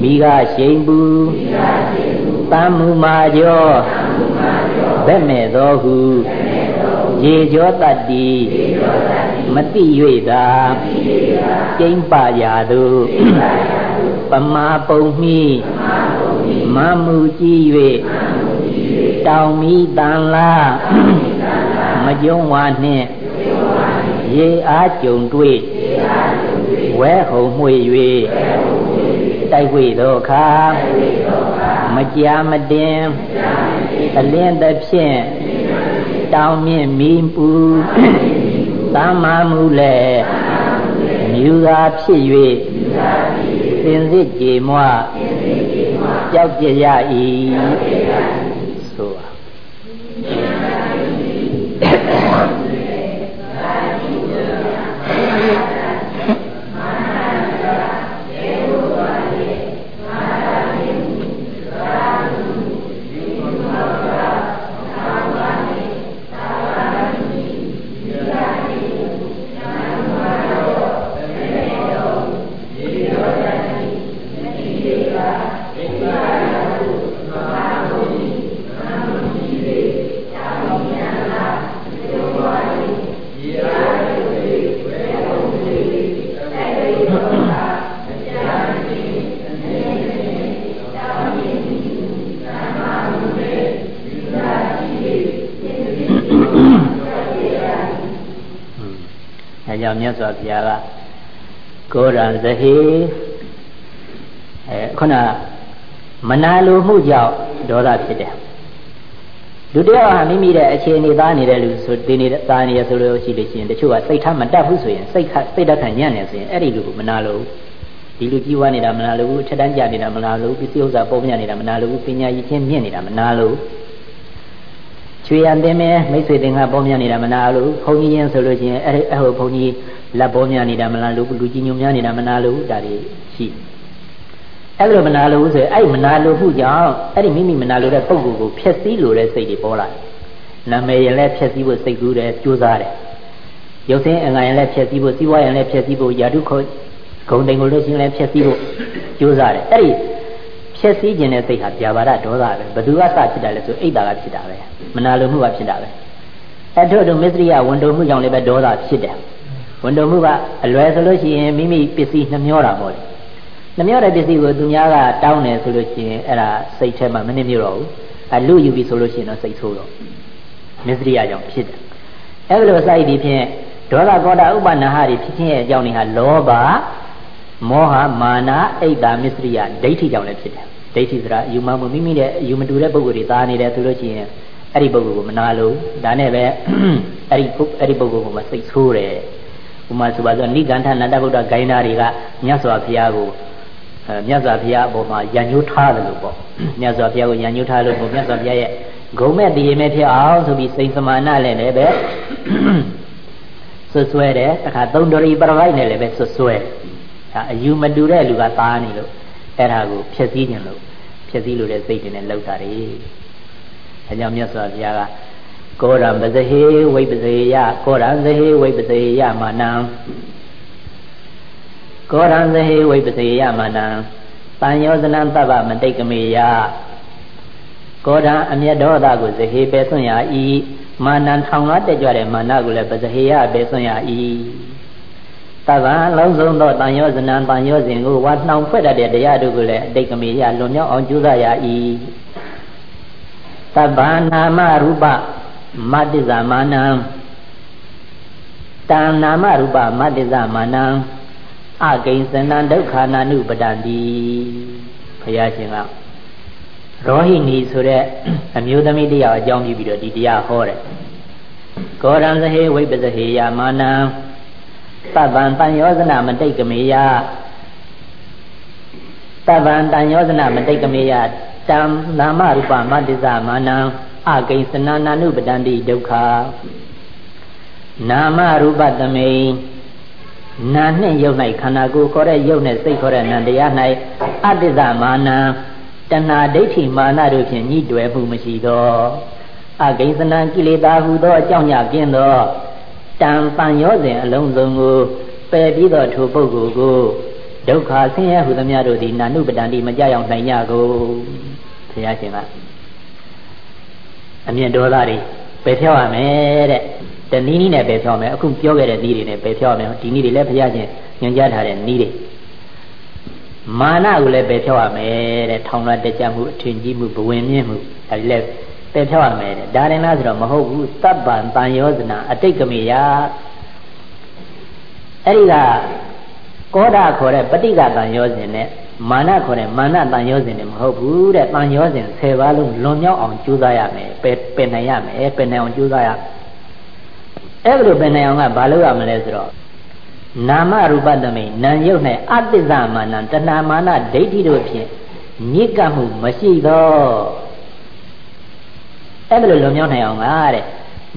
မိကရှိန်ဘူးတမ်းမူမာကျော်ဘက်မဲ့သောဟုရေကျော်တတ္တိမတိ၍သာကျိမ့်ပရာသို့ပမာပုံမိ မမှုကြည့်၍တောင်မီတန်လာမကြုံဝါနှင့်ရေအားကြုံတွေ့ဝဲဟုံမှွေ၍တိုက်ဝေသောအခါမကြာမတင်အလင်းသဖြင့်တောင်မြင့်မီးပူသမ္မာမူလဲမြူသာဖြစ်၍စင်စစ်ကြေမွ ကြောက်ကြရ၏ မြတ်စွာဘုရားကကိုရံဇဟေအဲခုနမနာလိုမှုကြောင့်ဒေါသဖြစ်တယ်လူတယောက်ဟာမိမိတဲ့အခြေအနေသားနေတဲ့လူဆိုဒီနေသားနေရဆိုလို့ရှိလို့ရှိရင်တချို့ကစိတ်ထားမတက်ဘူးဆိုရင်စိတ်ခစိတ်တက်ခံညံ့နေဆိုရင်အဲ့ဒီလူကိုမနာလို့ဒီလူကြီးဝါနေတာမနာလို့ဘူးထက်တန်းကြနေတာမနာလို့ပစ္စည်းဥစ္စာပုံပြနေတာမနာလို့ပညာရည်ချင်းမြင့်နေတာမနာလို့ချွေရန်တင်မယ်မိတ်ဆွေတင်ကပေါများနေတာမနာလို့ဘုန်းကြီးရင်ဆိုလို့ရှိရင်အဲ့အဲ့ဟိုဘုန်းကြီး လက်ပေါများနေတာမနာလို့လူကြီးညုံများနေတာမနာလို့ဒါတွေရှိအဲ့လိုမနာလို့ဆိုရင်အဲ့မနာလို့မှုကြောင့်အဲ့ဒီမိမိမနာလို့တဲ့ပုံကိုယ်ကိုဖျက်ဆီးလို့တဲ့စိတ်တွေပေါ်လာတယ်နာမည်ရင်လည်းဖျက်ဆီးဖို့စိတ်ကူးတယ်ကြိုးစားတယ်ရုပ်ဆင်းအငါရင်လည်းဖျက်ဆီးဖို့စီးပွားရင်လည်းဖျက်ဆီးဖို့ယာတုခုဂုံတိန်ကိုလို့ရှိရင်လည်းဖျက်ဆီးဖို့ကြိုးစားတယ်အဲ့ဒီဖျက်ဆီးခြင်းတဲ့စိတ်ဟာဗျာပါဒဒေါသပဲဘသူကစဖြစ်တာလဲဆိုအိတ်တာကဖြစ်တာပဲမနာလိုမှုကဖြစ်တာပဲအဲ့တို့တို့မစ္စရိယဝန်တုံမှုကြောင့်လည်းပဲဒေါသဖြစ်တယ် ဝန်တုံမှုကအလွယ်ဆိုလို့ရှိရင်မိမိပစ္စည်းနှမျောတာပေါ့လေနှမျောတဲ့ပစ္စည်းကိုသူများကတောင်းတယ်ဆိုလို့ရှိရင်အဲ့ဒါစိတ်ထဲမှာမနှိမ့်မြတော့ဘူးအလူယူပြီဆိုလို့ရှိရင်တော့စိတ်ဆိုးတော့မစ္စရိယကြောင့်ဖြစ်တယ်အဲ့လိုစိုက်ဒီဖြင့်ဒေါသကောတာဥပနာဟတွေဖြစ်ခြင်းရဲ့အကြောင်းတွေဟာလောဘမောဟမာနအိတ်တာမစ္စရိယဒိဋ္ဌိကြောင့်လည်းဖြစ်တယ်ဒိဋ္ဌိဆိုတာယူမမှုမိမိရဲ့ယူမတူတဲ့ပုဂ္ဂိုလ်တွေသားနေတယ်ဆိုလို့ရှိရင်အဲ့ဒီပုဂ္ဂိုလ်ကိုမနာလို့ဒါနဲ့ပဲအဲ့ဒီအဲ့ဒီပုဂ္ဂိုလ်ကမှစိတ်ဆိုးတယ် ဥမာဆိုပါစို့နိဂန္ဓနတ္တဗုဒ္ဓဂိုင်းသားတွေကမြတ်စွာဘုရားကိုအဲမြတ်စွာဘုရားအပေါ်မှာယဉ်ညိုးထားတယ်လို့ပေါ့မြတ်စွာဘုရားကိုယဉ်ညိုးထားလို့မြတ်စွာဘုရားရဲ့ဂုံမဲ့တည်ရမဲ့ဖြစ်အောင်ဆိုပြီးစိတ်စမာနလည်းလည်းပဲဆွဆွဲတယ်တခါသုံးတရီပရပိုက်နဲ့လည်းပဲဆွဆွဲဒါအယူမတူတဲ့လူကသားနေလို့အဲ့ဒါကိုဖြည့်ဆည်းခြင်းလို့ဖြည့်ဆည်းလို့တဲ့စိတ်တွေနဲ့လောက်တာတွေအဲကြောင့်မြတ်စွာဘုရားက ကောရံပဇဟေဝိပဇေယကောရံဇဟေဝိပဇေယမာနံကောရံဇဟေဝိပဇေယမာနံတန်ယောဇနံတဗ္ဗမတိတ်ကမေယကောရံအမျက်ဒေါသကိုဇဟေပဲဆွန့်ရဤမာနံထောင်လာတက်ကြွတဲ့မာနကိုလည်းပဇဟေယပဲဆွန့်ရဤတဗ္ဗံလုံးစုံသောတန်ယောဇနံတန်ယောဇဉ်ကိုဝါနှောင်ဖွဲ့တတ်တဲ့တရားတို့ကိုလည်းအတိတ်ကမေယလွန်မြောက်အောင်ကြိုးစားရ၏သဗ္ဗနာမရူပ မတ္တိဇမာနံတဏနာမရူပမတ္တိဇမာနံအကိဉ္စနံဒုက္ခနာနုပတံတိဘုရားရှင်ကရောဟိနီဆိုတဲ့အမျိုးသမီးတယောက်အကြောင်းပြုပြီးတော့ဒီတရားဟောတယ်ကောရံသဟေဝိပဇဟေယမာနံသဗ္ဗံတန်ယောဇနမတိတ်ကမေယသဗ္ဗံတန်ယောဇနမတိတ်ကမေယတံနာမရူပမတ္တိဇမာနံ အကိစ္စနာနာနုပတန္တိဒုက္ခနာမရူပသမိန်နာနှင့်ယုတ်၌ခန္ဓာကိုယ်ခေါ်တဲ့ယုတ်နဲ့စိတ်ခေါ်တဲ့နာတရား၌အတ္တဇမာနံတဏှာဒိဋ္ဌိမာနတို့ဖြင့်ညှိတွယ်မှုမရှိသောအကိစ္စနာကိလေသာဟုသောအကြောင်းညကင်းသောတံပံရောစဉ်အလုံးစုံကိုပယ်ပြီးသောထိုပုဂ္ဂိုလ်ကိုဒုက္ခဆင်းရဲဟုသမျှတို့သည်နာနုပတန္တိမကြောက်ရောက်နိုင်ကြကုန်ဘုရားရှင်က အမြင့်ဒေါသတွေပယ်ဖြောက်ရမယ်တဲ့တနည်းနည်းနဲ့ပယ်ဖြောက်မယ်အခုပြောခဲ့တဲ့နည်းတွေနဲ့ပယ်ဖြောက်မယ်ဒီနည်းတွေလည်းဘုရားရှင်ညွှန်ကြားထားတဲ့နည်းတွေမာနကိုလည်းပယ်ဖြောက်ရမယ်တဲ့ထောင်လွှတ်တကြမှုအထင်ကြီးမှုဘဝင်မြင့်မှုအဲဒီလည်းပယ်ဖြောက်ရမယ်တဲ့ဒါရင်လားဆိုတော့မဟုတ်ဘူးသဗ္ဗံတန်ယောဇနာအတိတ်ကမေယအဲ့ဒီကကောဓာခေါ်တဲ့ပဋိကတန်ယောဇဉ်နဲ့ မာနခေါ်တဲ့မာနတန်ရောစဉ်တွေမဟုတ်ဘူးတဲ့တန်ရောစဉ်10ပါးလုံးလွန်မြောက်အောင်ကြိုးစားရမယ်ပယ်ပယ်နိုင်ရမယ်ပယ်နိုင်အောင်ကြိုးစားရအဲ့ဒါလိုပယ်နိုင်အောင်ကဘာလုပ်ရမလဲဆိုတော့နာမရူပသမိနာယုတ်၌အတ္တဇမာနတဏမာနဒိဋ္ဌိတို့ဖြင့်ညစ်ကပ်မှုမရှိသောအဲ့ဒါလိုလွန်မြောက်နိုင်အောင်ကတဲ့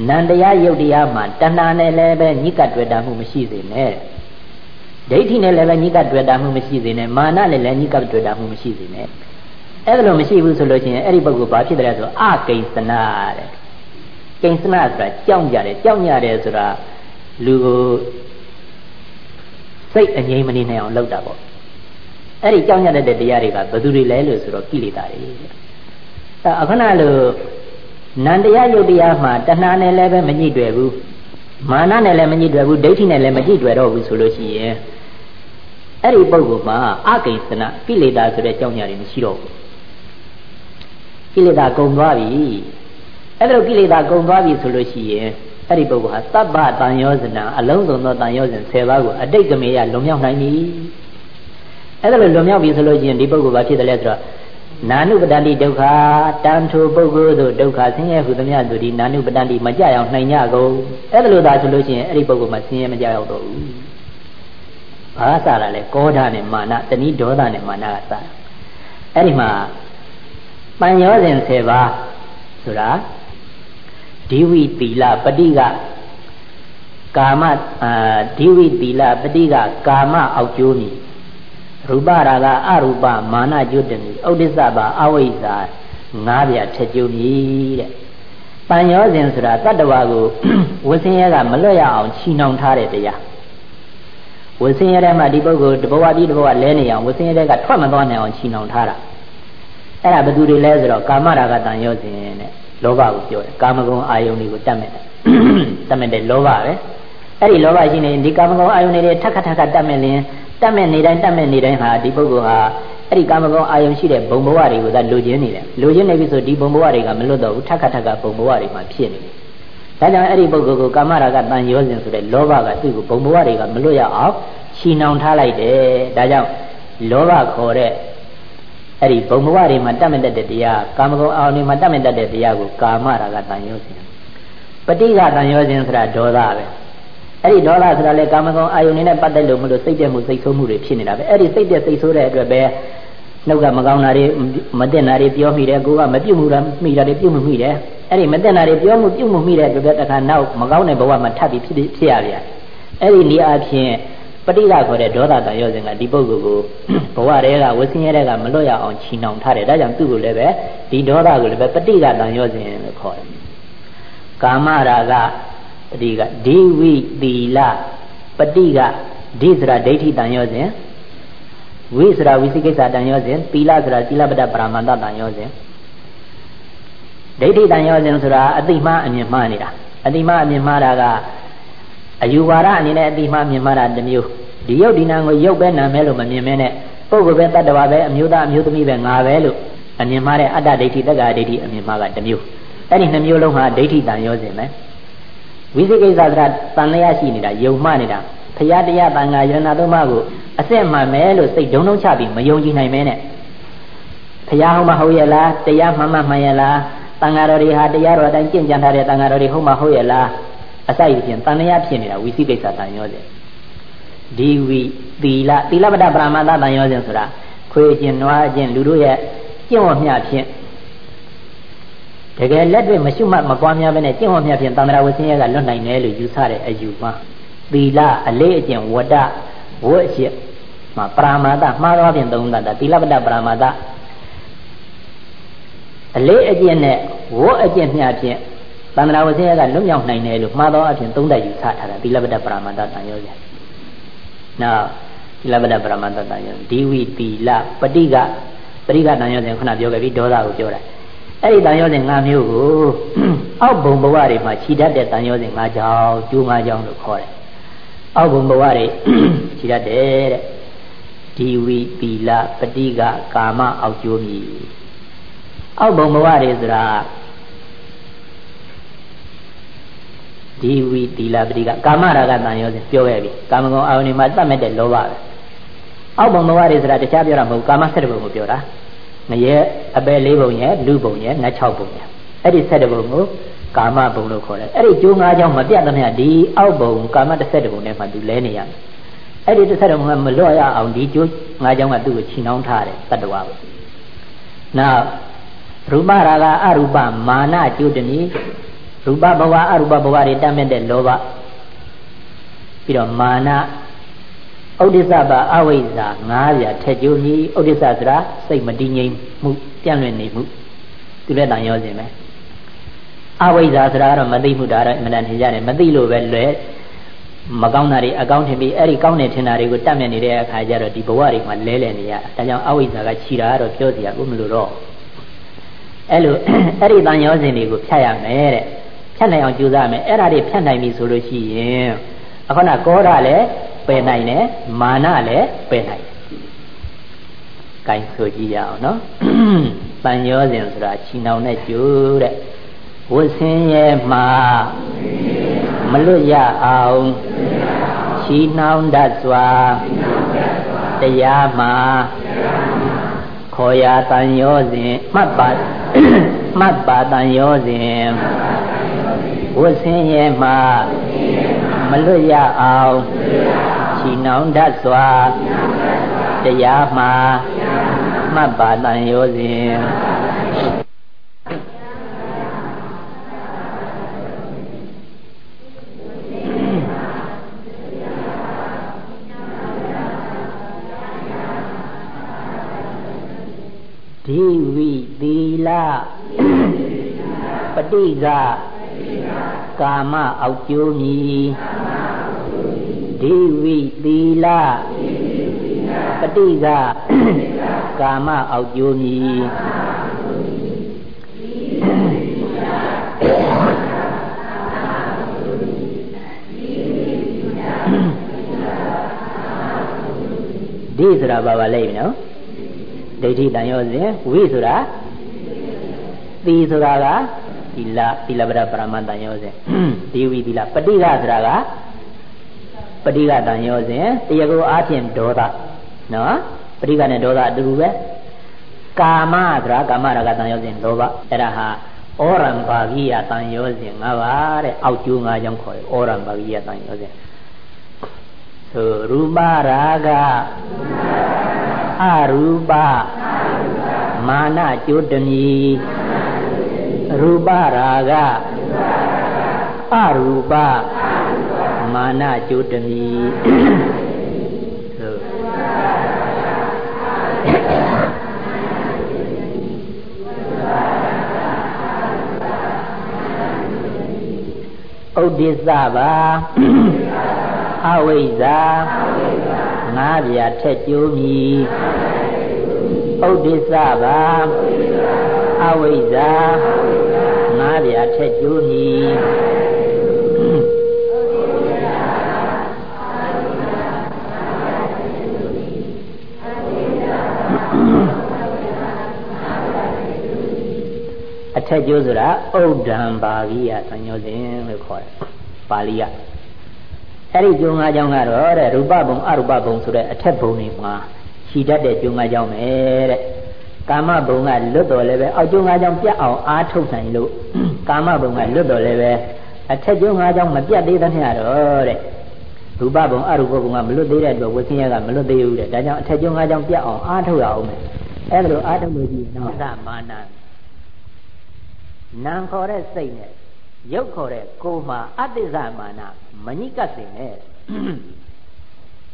နန္တရားယုတ်တရားမှာတဏှာနဲ့လည်းပဲညစ်ကပ်တွေ့တာမှုမရှိစေနဲ့တဲ့ ဒိဋ္ဌိနဲ့လည်းပဲညှိကပ်တွေ့တာမှုမရှိစေနဲ့မာနနဲ့လည်းညှိကပ်တွေ့တာမှုမရှိစေနဲ့အဲ့ဒါလို့မရှိဘူးဆိုလို့ရှိရင်အဲ့ဒီပုဂ္ဂိုလ်ဘာဖြစ်တယ်ဆိုအကိဉ္စနာတဲ့ကိဉ္စနာဆိုတာကြောက်ကြတယ်ကြောက်ကြတယ်ဆိုတာလူကိုစိတ်အငြိမ်မနေနိုင်အောင်လုပ်တာပေါ့အဲ့ဒီကြောက်ကြတဲ့တရားတွေကဘယ်သူတွေလဲလို့ဆိုတော့ကိလေသာတွေအဲအခဏလို့နန္တရားယုတ်တရားမှာတဏှာနဲ့လည်းပဲမညှိတွေ့ဘူးမာနနဲ့လည်းမညှိတွေ့ဘူးဒိဋ္ဌိနဲ့လည်းမညှိတွေ့တော့ဘူးဆိုလို့ရှိရင် အဲ့ဒီပုဂ္ဂိုလ်မှာအကိစ္စနာကိလေသာဆိုတဲ့ကြောင့်ညာတွေမရှိတော့ဘူးကိလေသာကုန်သွားပြီအဲ့လိုကိလေသာကုန်သွားပြီဆိုလို့ရှိရင်အဲ့ဒီပုဂ္ဂိုလ်ဟာသဗ္ဗတန်ယောဇနာအလုံးစုံသောတန်ယောဇဉ်10ပါးကိုအတိတ်ကမေယလွန်မြောက်နိုင်ပြီအဲ့ဒါလိုလွန်မြောက်ပြီဆိုလို့ရှိရင်ဒီပုဂ္ဂိုလ်ဘာဖြစ်တယ်လဲဆိုတော့နာနုပတ္တိဒုက္ခတန်ထိုပုဂ္ဂိုလ်တို့ဒုက္ခဆင်းရဲဟုသမျှတို့ဒီနာနုပတ္တိမကြရောက်နိုင်ကြကုန်အဲ့ဒါလိုသာဆိုလို့ရှိရင်အဲ့ဒီပုဂ္ဂိုလ်မှာဆင်းရဲမကြရောက်တော့ဘူး ဘာစတာလဲကောဓာနဲ့မာနတဏိဒေါသနဲ့မာနကစအဲ့ဒီမှာပัญယောစဉ်10ပါးဆိုတာဒီဝိတိလပฏิကကာမအာဒီဝိတိလပฏิကကာမအောက်ကျိုးမီရူပရာကအရူပမာနကျွတ်တမီဥဒိစ္စပါအဝိဇ္ဇာငါးပြထက်ကျုံမီတဲ့ပัญယောစဉ်ဆိုတာတတ္တဝါကိုဝဆင်းရဲကမလွတ်ရအောင်ချီနှောင်ထားတဲ့တရား ဝဆင်းရဲတဲ့မှာဒီပုဂ္ဂိုလ်တဘဝပြီးတဘဝလဲနေအောင်ဝဆင်းရဲတဲ့ကထွက်မသွားနိုင်အောင်ချီနှောင်ထားတာအဲ့ဒါဘယ်သူတွေလဲဆိုတော့ကာမရာဂတန်ရောစဉ်နဲ့လောဘကိုပြောတယ်ကာမဂုဏ်အာယုန်တွေကိုတတ်မဲ့တယ်တတ်မဲ့တဲ့လောဘပဲအဲ့ဒီလောဘရှိနေဒီကာမဂုဏ်အာယုန်တွေထက်ခါထက်ခါတတ်မဲ့လင်တတ်မဲ့နေတိုင်းတတ်မဲ့နေတိုင်းဟာဒီပုဂ္ဂိုလ်ဟာအဲ့ဒီကာမဂုဏ်အာယုံရှိတဲ့ဘုံဘဝတွေကိုသာလိုချင်နေတယ်လိုချင်နေပြီဆိုဒီဘုံဘဝတွေကမလွတ်တော့ဘူးထက်ခါထက်ကဘုံဘဝတွေမှာဖြစ်နေတယ် ဒါကြောင့်အဲ့ဒီပုဂ္ဂိုလ်ကိုကာမရာဂတန်ရောစဉ်ဆိုတဲ့လောဘကသူ့ကိုဘုံဘဝတွေကမလွတ်ရအောင်ချီနှောင်ထားလိုက်တယ်ဒါကြောင့်လောဘခေါ်တဲ့အဲ့ဒီဘုံဘဝတွေမှာတတ်မဲ့တတ်တဲ့တရားကာမဂုဏ်အာရုံတွေမှာတတ်မဲ့တတ်တဲ့တရားကိုကာမရာဂတန်ရောစဉ်ပဋိဃတန်ရောစဉ်ဆိုတာဒေါသပဲအဲ့ဒီဒေါသဆိုတာလေကာမဂုဏ်အာယုန်နဲ့ပတ်သက်လို့မလို့စိတ်ပြည့်မှုစိတ်ဆိုးမှုတွေဖြစ်နေတာပဲအဲ့ဒီစိတ်ပြည့်စိတ်ဆိုးတဲ့အတွက်ပဲ နှုတ်ကမကောင်းတာတွေမတင်တာတွေပြောမိတယ်ကိုကမပြုတ်မှုတာမိတာတွေပြုတ်မှုမိတယ်အဲ့ဒီမတင်တာတွေပြောမှုပြုတ်မှုမိတဲ့အတွက်တခါနောက်မကောင်းတဲ့ဘဝမှာထပ်ပြီးဖြစ်ဖြစ်ရပြန်အဲ့ဒီနေအချင်းပဋိလာခေါ်တဲ့ဒေါသတန်ရောစဉ်ကဒီပုဂ္ဂိုလ်ကိုဘဝတည်းကဝဆင်းရဲတဲ့ကမလွတ်ရအောင်ချီနှောင်ထားတယ်ဒါကြောင့်သူ့ကိုလည်းပဲဒီဒေါသကိုလည်းပဲပဋိလာတန်ရောစဉ်လို့ခေါ်တယ်ကာမရာဂပဋိကဒီဝိသီလပဋိကဒီစရာဒိဋ္ဌိတန်ရောစဉ် ဝိစရာဝိသိကိစ္စတန်ရောစဉ်သီလစရာသီလပဒပရမန္တတန်ရောစဉ်ဒိဋ္ဌိတန်ရောစဉ်ဆိုတာအတိမအမြင်မှားနေတာအတိမအမြင်မှားတာကအယူဝါဒအနေနဲ့အတိမမြင်မှားတာတစ်မျိုးဒီယုတ်ဒီနာကိုယုတ်ပဲနာမဲလို့မမြင်မဲနဲ့ပုဂ္ဂိုလ်ပဲတတ္တဝါပဲအမျိုးသားအမျိုးသမီးပဲငါပဲလို့အမြင်မှားတဲ့အတ္တဒိဋ္ဌိတက္ကဒိဋ္ဌိအမြင်မှားကတစ်မျိုးအဲ့ဒီနှမျိုးလုံးဟာဒိဋ္ဌိတန်ရောစဉ်ပဲဝိသိကိစ္စသရတန်လျာရှိနေတာယုံမှနေတာ ဖရာတရားတန်ခါယရဏသုံးပါးကိုအစစ်မှန်မယ်လို့စိတ်ဒုံဒုံချပြီးမယုံကြည်နိုင်မဲနဲ့ဖရာဟုတ်မဟုတ်ရဲ့လားတရားမှန်မှန်မှန်ရဲ့လားတန်ဃာတော်တွေဟာတရားတော်အတိုင်းကျင့်ကြံထားတဲ့တန်ဃာတော်တွေဟုတ်မဟုတ်ရဲ့လားအစိုက်ဖြင့်တန်လျာဖြစ်နေတာဝိသိကိစ္စတန်ရောစဉ်ဒီဝိသီလသီလပဒပရမတ္တတန်ရောစဉ်ဆိုတာခွေခြင်းနွားခြင်းလူတို့ရဲ့ကျင့်ဝတ်မျှဖြင့်တကယ်လက်တွေ့မရှုမှတ်မပွားများပဲနဲ့ကျင့်ဝတ်မြတ်ဖြင့်တန္တရာဝဆင်းရဲကလွတ်နိုင်တယ်လို့ယူဆတဲ့အယူမှာ သီလအလေးအကျင့်ဝတ္တဝတ်အကျင့်မှာပရာမာတမှားသောဖြင့်သုံးတာသီလပတ္တပရာမာတအလေးအကျင့်နဲ့ဝတ်အကျင့်မြတ်ဖြင့်တန္တရာဝဆင်းရဲကလွတ်မြောက်နိုင်တယ်လို့မှားသောအဖြစ်သုံးတတ်ယူဆထားတာသီလပတ္တပရာမာတတန်ရောပြန်နောက်သီလပတ္တပရာမာတတန်ရောဒီဝိသီလပဋိကပရိကတန်ရောစဉ်ခုနပြောခဲ့ပြီဒေါသကိုပြောတာအဲ့ဒီတန်ရောစဉ်၅မျိုးကိုအောက်ဘုံဘဝတွေမှာခြိတတ်တဲ့တန်ရောစဉ်၅ကြောင်းကျိုး၅ကြောင်းလို့ခေါ်တယ် အောက်ဘုံဘဝတွေခြိတတ်တယ်တဲ့ဒီဝိပီလပတိကကာမအောက်ကျိုးမြည်အောက်ဘုံဘဝတွေဆိုတာဒီဝိတိလပတိကကာမရာဂတန်ရောစဉ်ပြောခဲ့ပြီကာမဂုဏ်အာရုံတွေမှာတတ်မဲ့တဲ့လောဘပဲအောက်ဘုံဘဝတွေဆိုတာတခြားပြောတာမဟုတ်ကာမဆက်တဲ့ဘုံကိုပြောတာငရဲအပယ်လေးပုံရဲ့လူပုံရဲ့နတ်၆ပုံရဲ့အဲ့ဒီ၁၇ပုံကို ကာမဘုံလို့ခေါ်တယ်အဲ့ဒီကျိုး၅ကြောင်းမပြတ်သမျှဒီအောက်ဘုံကာမတစ်ဆက်ပုံနဲ့မှသူလဲနေရတယ်အဲ့ဒီတစ်ဆက်ပုံကမလွတ်ရအောင်ဒီကျိုး၅ကြောင်းကသူ့ကိုချီနှောင်းထားတယ်တတ္တဝါကိုနောက်ရူပရာဂအရူပမာနကျုတ္တနီရူပဘဝအရူပဘဝတွေတတ်မဲ့တဲ့လောဘပြီးတော့မာနဥဒိစ္စပါအဝိဇ္ဇာ9ရာထက်ကျိုးမြည်ဥဒိစ္စဆိုတာစိတ်မတည်ငြိမ်မှုပြန့်လွင့်နေမှုသူလည်းတန်ရောစင်ပဲ အဝိဇ္ဇာဆိုတာကတော့မသိမှုဒါတော့အမှန်တန်ထင်ကြတယ်မသိလို့ပဲလွယ်မကောင်းတာတွေအကောင်းထင်ပြီးအဲ့ဒီကောင်းတဲ့ထင်တာတွေကိုတတ်မြတ်နေတဲ့အခါကျတော့ဒီဘဝတွေမှာလဲလဲနေရဒါကြောင့်အဝိဇ္ဇာကခြိတာကတော့ပြောစရာဘူးမလို့တော့အဲ့လိုအဲ့ဒီတန်ရောစင်တွေကိုဖြတ်ရမယ်တဲ့ဖြတ်နိုင်အောင်ကြိုးစားမယ်အဲ့ဒါတွေဖြတ်နိုင်ပြီဆိုလို့ရှိရင်အခုနကောဓာလည်းပယ်နိုင်တယ်မာနလည်းပယ်နိုင်တယ်။ကိုင်းဆိုကြည့်ရအောင်နော်။ပัญญောစဉ်ဆိုတာချီနှောင်တဲ့ကျိုးတဲ့ ဝတ်ဆင်းရဲမှာမလွတ်ရအောင်ချီနှောင်တတ်စွာတရားမှာခေါ်ရတန်ရောစဉ်မှတ်ပါမှတ်ပါတန်ရောစဉ်ဝတ်ဆင်းရဲမှာမလွတ်ရအောင်ချီနှောင်တတ်စွာတရားမှာမှတ်ပါတန်ရောစဉ်ဒီဝိသီ လပဋိဇာကာမအောက်ကျိုးမည်ဒီဝိသီလပဋိကကာမအောက်ကျိုးမည်ဒီဆိုတာဘာပါလဲနော်ဒိဋ္ဌိတန်ရောစဉ်ဝိဆိုတာ သေဆိုတာကသီလသီလပဒပရမတန်ရောစဉ်ဒေဝီသီလပဋိကဆိုတာကပဋိကတန်ရောစဉ်တရားကိုအားဖြင့်ဒေါသနော်ပဋိကနဲ့ဒေါသအတူတူပဲကာမဆိုတာကာမရာဂတန်ရောစဉ်လောဘအဲ့ဒါဟာဩရံဘာဂိယတန်ရောစဉ်၅ပါးတဲ့အောက်ကျိုး၅ကြောင့်ခေါ်တယ်ဩရံဘာဂိယတန်ရောစဉ်ဆိုရူပရာဂအရူပမာနကျိုးတမီ ရူပရာဂအရူပမာနကျိုးတမီဥဒိစ္စပါအဝိဇ္ဇာငါးပြာထက်ကျိုးမီ ဥဒိစ္စပါအဝိဇ္ဇာငါးပြာထက်ကျိုးမီအထက်ကျိုးဆိုတာဥဒ္ဒံပါဠိယသံညောစဉ်လို့ခေါ်တယ်ပါဠိယအဲ့ဒီကျုံငါးကြောင်းကတော့တဲ့ရူပဘုံအရူပဘုံဆိုတဲ့အထက်ဘုံတွေမှာ ရှိတတ်တဲ့ကျုံငါးကြောင်းပဲတဲ့ကာမဘုံကလွတ်တော်လည်းပဲအောက်ကျုံငါးကြောင်းပြတ်အောင်အားထုတ်နိုင်လို့ကာမဘုံကလွတ်တော်လည်းပဲအထက်ကျုံငါးကြောင်းမပြတ်သေးသမျှတော့တဲ့ရူပဘုံအရူပဘုံကမလွတ်သေးတဲ့အတွက်ဝိသင်ရကမလွတ်သေးဘူးတဲ့ဒါကြောင့်အထက်ကျုံငါးကြောင်းပြတ်အောင်အားထုတ်ရအောင်မယ်အဲ့ဒါလိုအားထုတ်လို့ရှိရင်တော့သမာနာနာခေါ်တဲ့စိတ်နဲ့ရုပ်ခေါ်တဲ့ကိုယ်မှာအတ္တဇမာနမညိကပ်စင်နဲ့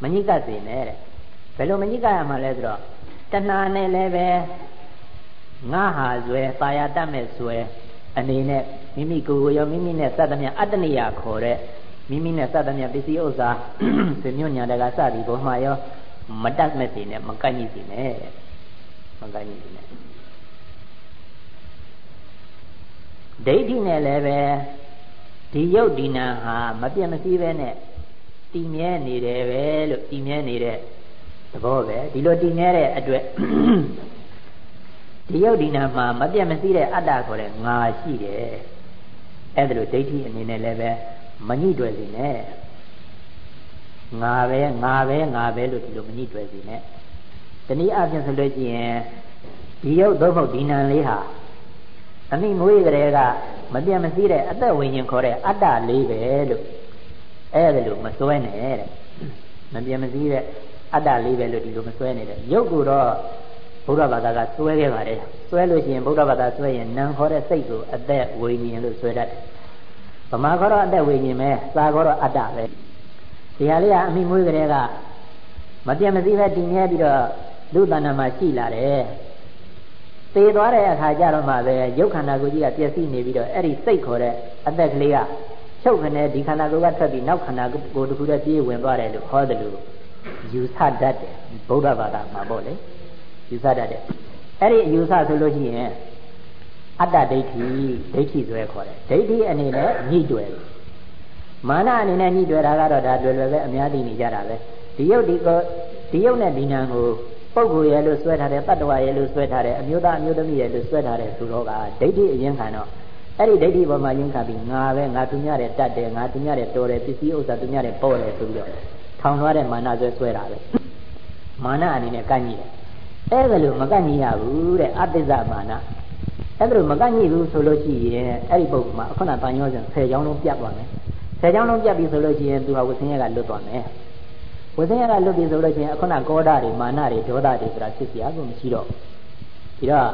မညိကပ်စင်နဲ့တဲ့ ဘယ်လိုမညိကပ်ရမှာလဲဆိုတော့တဏှာနဲ့လည်းပဲငါဟာဇွဲပါရတတ်မဲ့ဇွဲအနေနဲ့မိမိကိုယ်ကိုရောမိမိနဲ့စသမျှအတ္တနိယခေါ်တဲ့မိမိနဲ့စသမျှပစ္စည်းဥစ္စာဆွေမျိုးညာတကစသည်ဘုံမှာရောမတတ်မဲ့စီနဲ့မကန့်ညိစီနဲ့မကန့်ညိစီနဲ့ဒိဋ္ဌိနဲ့လည်းပဲဒီရုပ်ဒီနာဟာမပြတ်မစည်းပဲနဲ့တည်မြဲနေတယ်ပဲလို့တည်မြဲနေတဲ့ သဘောပဲဒီလိုတည်မြဲတဲ့အတွက်ဒီရုပ်ဒီနာမှာမပြတ်မစည်းတဲ့အတ္တခေါ်တဲ့ငါရှိတယ်အဲ့ဒါလိုဒိဋ္ဌိအနေနဲ့လည်းပဲမညှိတွယ်စေနဲ့ငါပဲငါပဲငါပဲလို့ဒီလိုမညှိတွယ်စေနဲ့တနည်းအားဖြင့်ဆိုလို့ရှိရင်ဒီရုပ်သို့မဟုတ်ဒီနာလေးဟာအမိမွေးကလေးကမပြတ်မစည်းတဲ့အသက်ဝိညာဉ်ခေါ်တဲ့အတ္တလေးပဲလို့အဲ့ဒါလို့မစွဲနဲ့တဲ့မပြတ်မစည်းတဲ့ အတ္တလေးပဲလို့ဒီလိုမစွဲနဲ့တဲ့ရုပ်ကတော့ဘုရားဘာသာကစွဲခဲ့ပါတယ်စွဲလို့ရှိရင်ဘုရားဘာသာစွဲရင်နံခေါ်တဲ့စိတ်ကိုအသက်ဝိညာဉ်လို့စွဲတတ်တယ်ဗမာခေါ်တော့အသက်ဝိညာဉ်ပဲသာခေါ်တော့အတ္တပဲဒီဟာလေးကအမိမွေးကလေးကမပြတ်မစည်းပဲတည်မြဲပြီးတော့လူတဏ္ဍာမှာရှိလာတယ်သေသွားတဲ့အခါကျတော့မှပဲရုပ်ခန္ဓာကိုယ်ကြီးကပျက်စီးနေပြီးတော့အဲ့ဒီစိတ်ခေါ်တဲ့အသက်ကလေးကချုပ်ခနဲ့ဒီခန္ဓာကိုယ်ကထွက်ပြီးနောက်ခန္ဓာကိုယ်တစ်ခုတည်းပြေးဝင်သွားတယ်လို့ဟောတယ်လို့ ယူဆတတ်တယ်ဗုဒ္ဓဘာသာမှာပေါ့လေယူဆတတ်တယ်အဲ့ဒီယူဆဆိုလို့ရှိရင်အတ္တဒိဋ္ဌိဒိဋ္ဌိဆိုရခေါ်တယ်ဒိဋ္ဌိအနေနဲ့ညှိတွယ်မာနအနေနဲ့ညှိတွယ်တာကတော့ဒါလွယ်လွယ်ပဲအများသိနေကြတာပဲဒီယုတ်ဒီကိုဒီယုတ်နဲ့ဒီနံကိုပုဂ္ဂိုလ်ရဲ့လို့ဆွဲထားတယ်တတ္တဝါရဲ့လို့ဆွဲထားတယ်အမျိုးသားအမျိုးသမီးရဲ့လို့ဆွဲထားတယ်ဆိုတော့ကဒိဋ္ဌိအရင်ခံတော့အဲ့ဒီဒိဋ္ဌိပေါ်မှာယဉ်ခံပြီးငါပဲငါသူများတဲ့တတ်တယ်ငါသူများတဲ့တော်တယ်ပစ္စည်းဥစ္စာသူများတဲ့ပေါ်တယ်ဆိုပြီးတော့ ထောင်သွားတဲ့မာနဆွဲဆွဲတာပဲမာနအနေနဲ့ကန့်ကြီးတယ်အဲ့ဒါလို့မကန့်ကြီးရဘူးတဲ့အပိဇ္ဇမာနအဲ့ဒါလို့မကန့်ကြီးဘူးဆိုလို့ရှိရင်အဲ့ဒီပုဂ္ဂိုလ်မှာအခုနတန်ရောစဉ်10ချောင်းလုံးပြတ်သွားမယ်10ချောင်းလုံးပြတ်ပြီဆိုလို့ရှိရင်သူဟာဝဆင်းရဲကလွတ်သွားမယ်ဝိသင်ရကလွတ်ပြီဆိုလို့ချင်းအခုနကောဒတွေမာနတွေဒေါသတွေဆိုတာဖြစ်စရာကိုမရှိတော့ဒီတော့